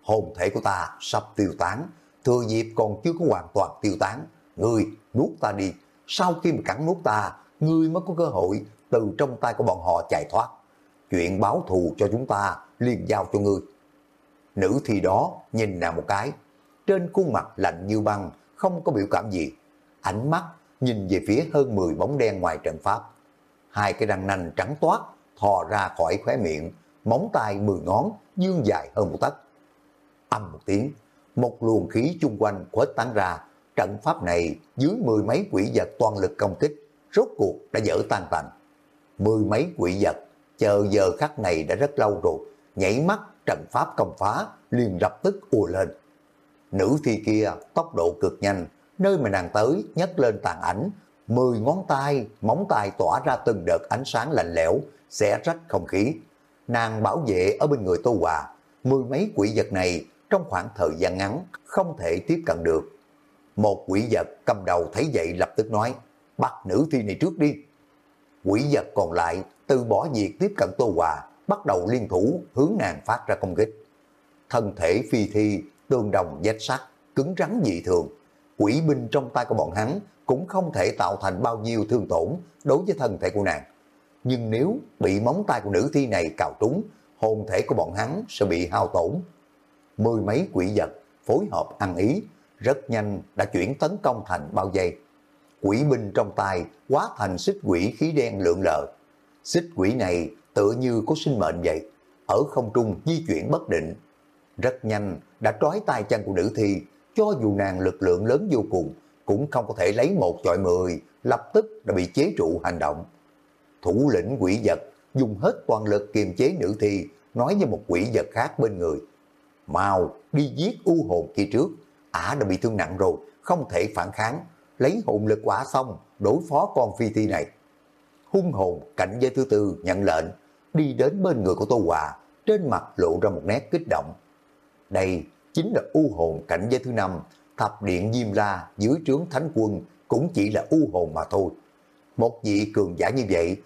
hồn thể của ta sắp tiêu tán, thừa dịp còn chưa có hoàn toàn tiêu tán, ngươi nuốt ta đi, sau khi mà cắn nuốt ta, ngươi mới có cơ hội từ trong tay của bọn họ chạy thoát. Chuyện báo thù cho chúng ta liền giao cho ngươi. Nữ thì đó nhìn nàng một cái, trên khuôn mặt lạnh như băng, không có biểu cảm gì. Ánh mắt nhìn về phía hơn 10 bóng đen ngoài trận pháp. Hai cái răng nanh trắng toát, thò ra khỏi khóe miệng, móng tay 10 ngón, dương dài hơn một tấc. Âm một tiếng, một luồng khí chung quanh khuếch tán ra, trận pháp này dưới mười mấy quỷ vật toàn lực công kích, rốt cuộc đã dở tan tành. Mười mấy quỷ vật, chờ giờ khắc này đã rất lâu rồi, nhảy mắt trận pháp công phá, liền lập tức ùa lên. Nữ thi kia tốc độ cực nhanh, nơi mà nàng tới nhấc lên tàn ảnh, mười ngón tay, móng tay tỏa ra từng đợt ánh sáng lạnh lẽo, xé rách không khí. Nàng bảo vệ ở bên người Tô Hòa, mười mấy quỷ vật này trong khoảng thời gian ngắn không thể tiếp cận được. Một quỷ vật cầm đầu thấy vậy lập tức nói, bắt nữ thi này trước đi. Quỷ vật còn lại từ bỏ việc tiếp cận Tô Hòa, bắt đầu liên thủ hướng nàng phát ra công kích. Thân thể phi thi, tương đồng vách sắt, cứng rắn dị thường. Quỷ binh trong tay của bọn hắn cũng không thể tạo thành bao nhiêu thương tổn đối với thân thể của nàng. Nhưng nếu bị móng tay của nữ thi này cào trúng, hồn thể của bọn hắn sẽ bị hao tổn. Mười mấy quỷ vật phối hợp ăn ý, rất nhanh đã chuyển tấn công thành bao dây. Quỷ binh trong tay quá thành xích quỷ khí đen lượng lờ. Xích quỷ này tựa như có sinh mệnh vậy, ở không trung di chuyển bất định. Rất nhanh đã trói tay chân của nữ thi, cho dù nàng lực lượng lớn vô cùng, cũng không có thể lấy một chọi mười, lập tức đã bị chế trụ hành động. Thủ lĩnh quỷ vật dùng hết toàn lực kiềm chế nữ thi, nói với một quỷ vật khác bên người. Mau đi giết u hồn kia trước, ả đã bị thương nặng rồi, không thể phản kháng, lấy hồn lực quả xong, đối phó con phi thi này. Hung hồn cảnh giới thứ tư nhận lệnh, đi đến bên người của Tô Hòa, trên mặt lộ ra một nét kích động. Đây chính là u hồn cảnh giới thứ năm, thập điện Diêm La dưới trướng Thánh Quân cũng chỉ là u hồn mà thôi. Một vị cường giả như vậy,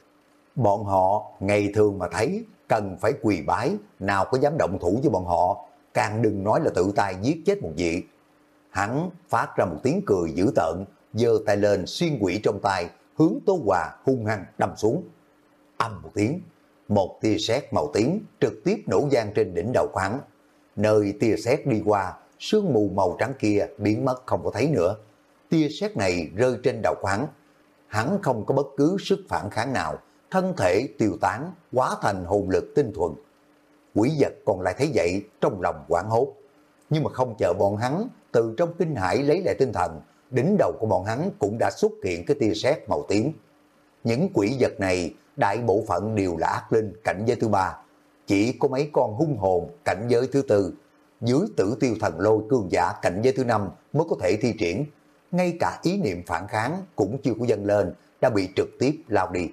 bọn họ ngày thường mà thấy cần phải quỳ bái, nào có dám động thủ với bọn họ, càng đừng nói là tự tay giết chết một vị. Hắn phát ra một tiếng cười dữ tợn, giơ tay lên xuyên quỷ trong tay, hướng Tố Hòa hung hăng đâm xuống. Âm một tiếng, một tia sét màu tím trực tiếp nổ gian trên đỉnh đầu khoáng. Nơi tia sét đi qua, sương mù màu trắng kia biến mất không có thấy nữa. Tia sét này rơi trên đầu khoáng. Hắn không có bất cứ sức phản kháng nào, thân thể tiêu tán, quá thành hồn lực tinh thuần. Quỷ vật còn lại thấy vậy, trong lòng quảng hốt. Nhưng mà không chờ bọn hắn, từ trong kinh hải lấy lại tinh thần, đỉnh đầu của bọn hắn cũng đã xuất hiện cái tia sét màu tím. Những quỷ vật này, đại bộ phận đều là ác linh cảnh giới thứ ba. Chỉ có mấy con hung hồn cảnh giới thứ tư, dưới tử tiêu thần lôi cường giả cảnh giới thứ năm mới có thể thi triển. Ngay cả ý niệm phản kháng cũng chưa có dâng lên, đã bị trực tiếp lao đi.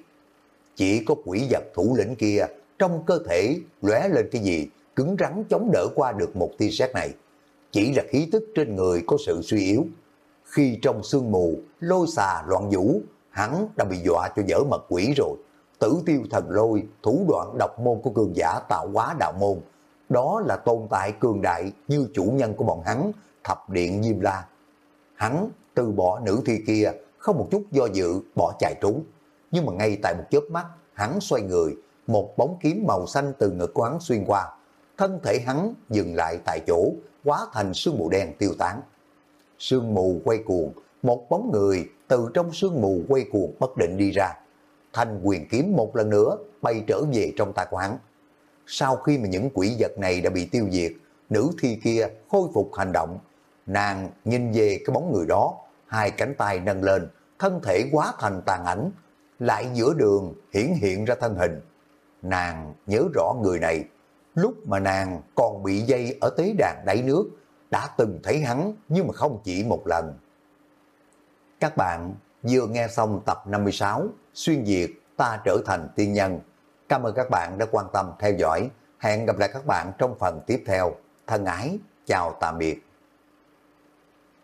Chỉ có quỷ vật thủ lĩnh kia, trong cơ thể lóe lên cái gì, cứng rắn chống đỡ qua được một tia sét này. Chỉ là khí tức trên người có sự suy yếu. Khi trong sương mù, lôi xà loạn vũ, hắn đã bị dọa cho dở mật quỷ rồi. Tử tiêu thần lôi, thủ đoạn độc môn của cường giả tạo hóa đạo môn. Đó là tồn tại cường đại như chủ nhân của bọn hắn, thập điện Diêm La. Hắn từ bỏ nữ thi kia, không một chút do dự, bỏ chạy trốn. Nhưng mà ngay tại một chớp mắt, hắn xoay người, một bóng kiếm màu xanh từ ngực của hắn xuyên qua. Thân thể hắn dừng lại tại chỗ, hóa thành sương mù đen tiêu tán. Sương mù quay cuồng, một bóng người từ trong sương mù quay cuồng bất định đi ra. Thanh quyền kiếm một lần nữa bay trở về trong tài quán. Sau khi mà những quỷ vật này đã bị tiêu diệt, nữ thi kia khôi phục hành động. Nàng nhìn về cái bóng người đó, hai cánh tay nâng lên, thân thể quá thành tàn ảnh, lại giữa đường hiển hiện ra thân hình. Nàng nhớ rõ người này, lúc mà nàng còn bị dây ở tế đàn đáy nước, đã từng thấy hắn nhưng mà không chỉ một lần. Các bạn vừa nghe xong tập 56 Xuyên Việt ta trở thành tiên nhân. Cảm ơn các bạn đã quan tâm theo dõi. Hẹn gặp lại các bạn trong phần tiếp theo. Thân ái, chào tạm biệt.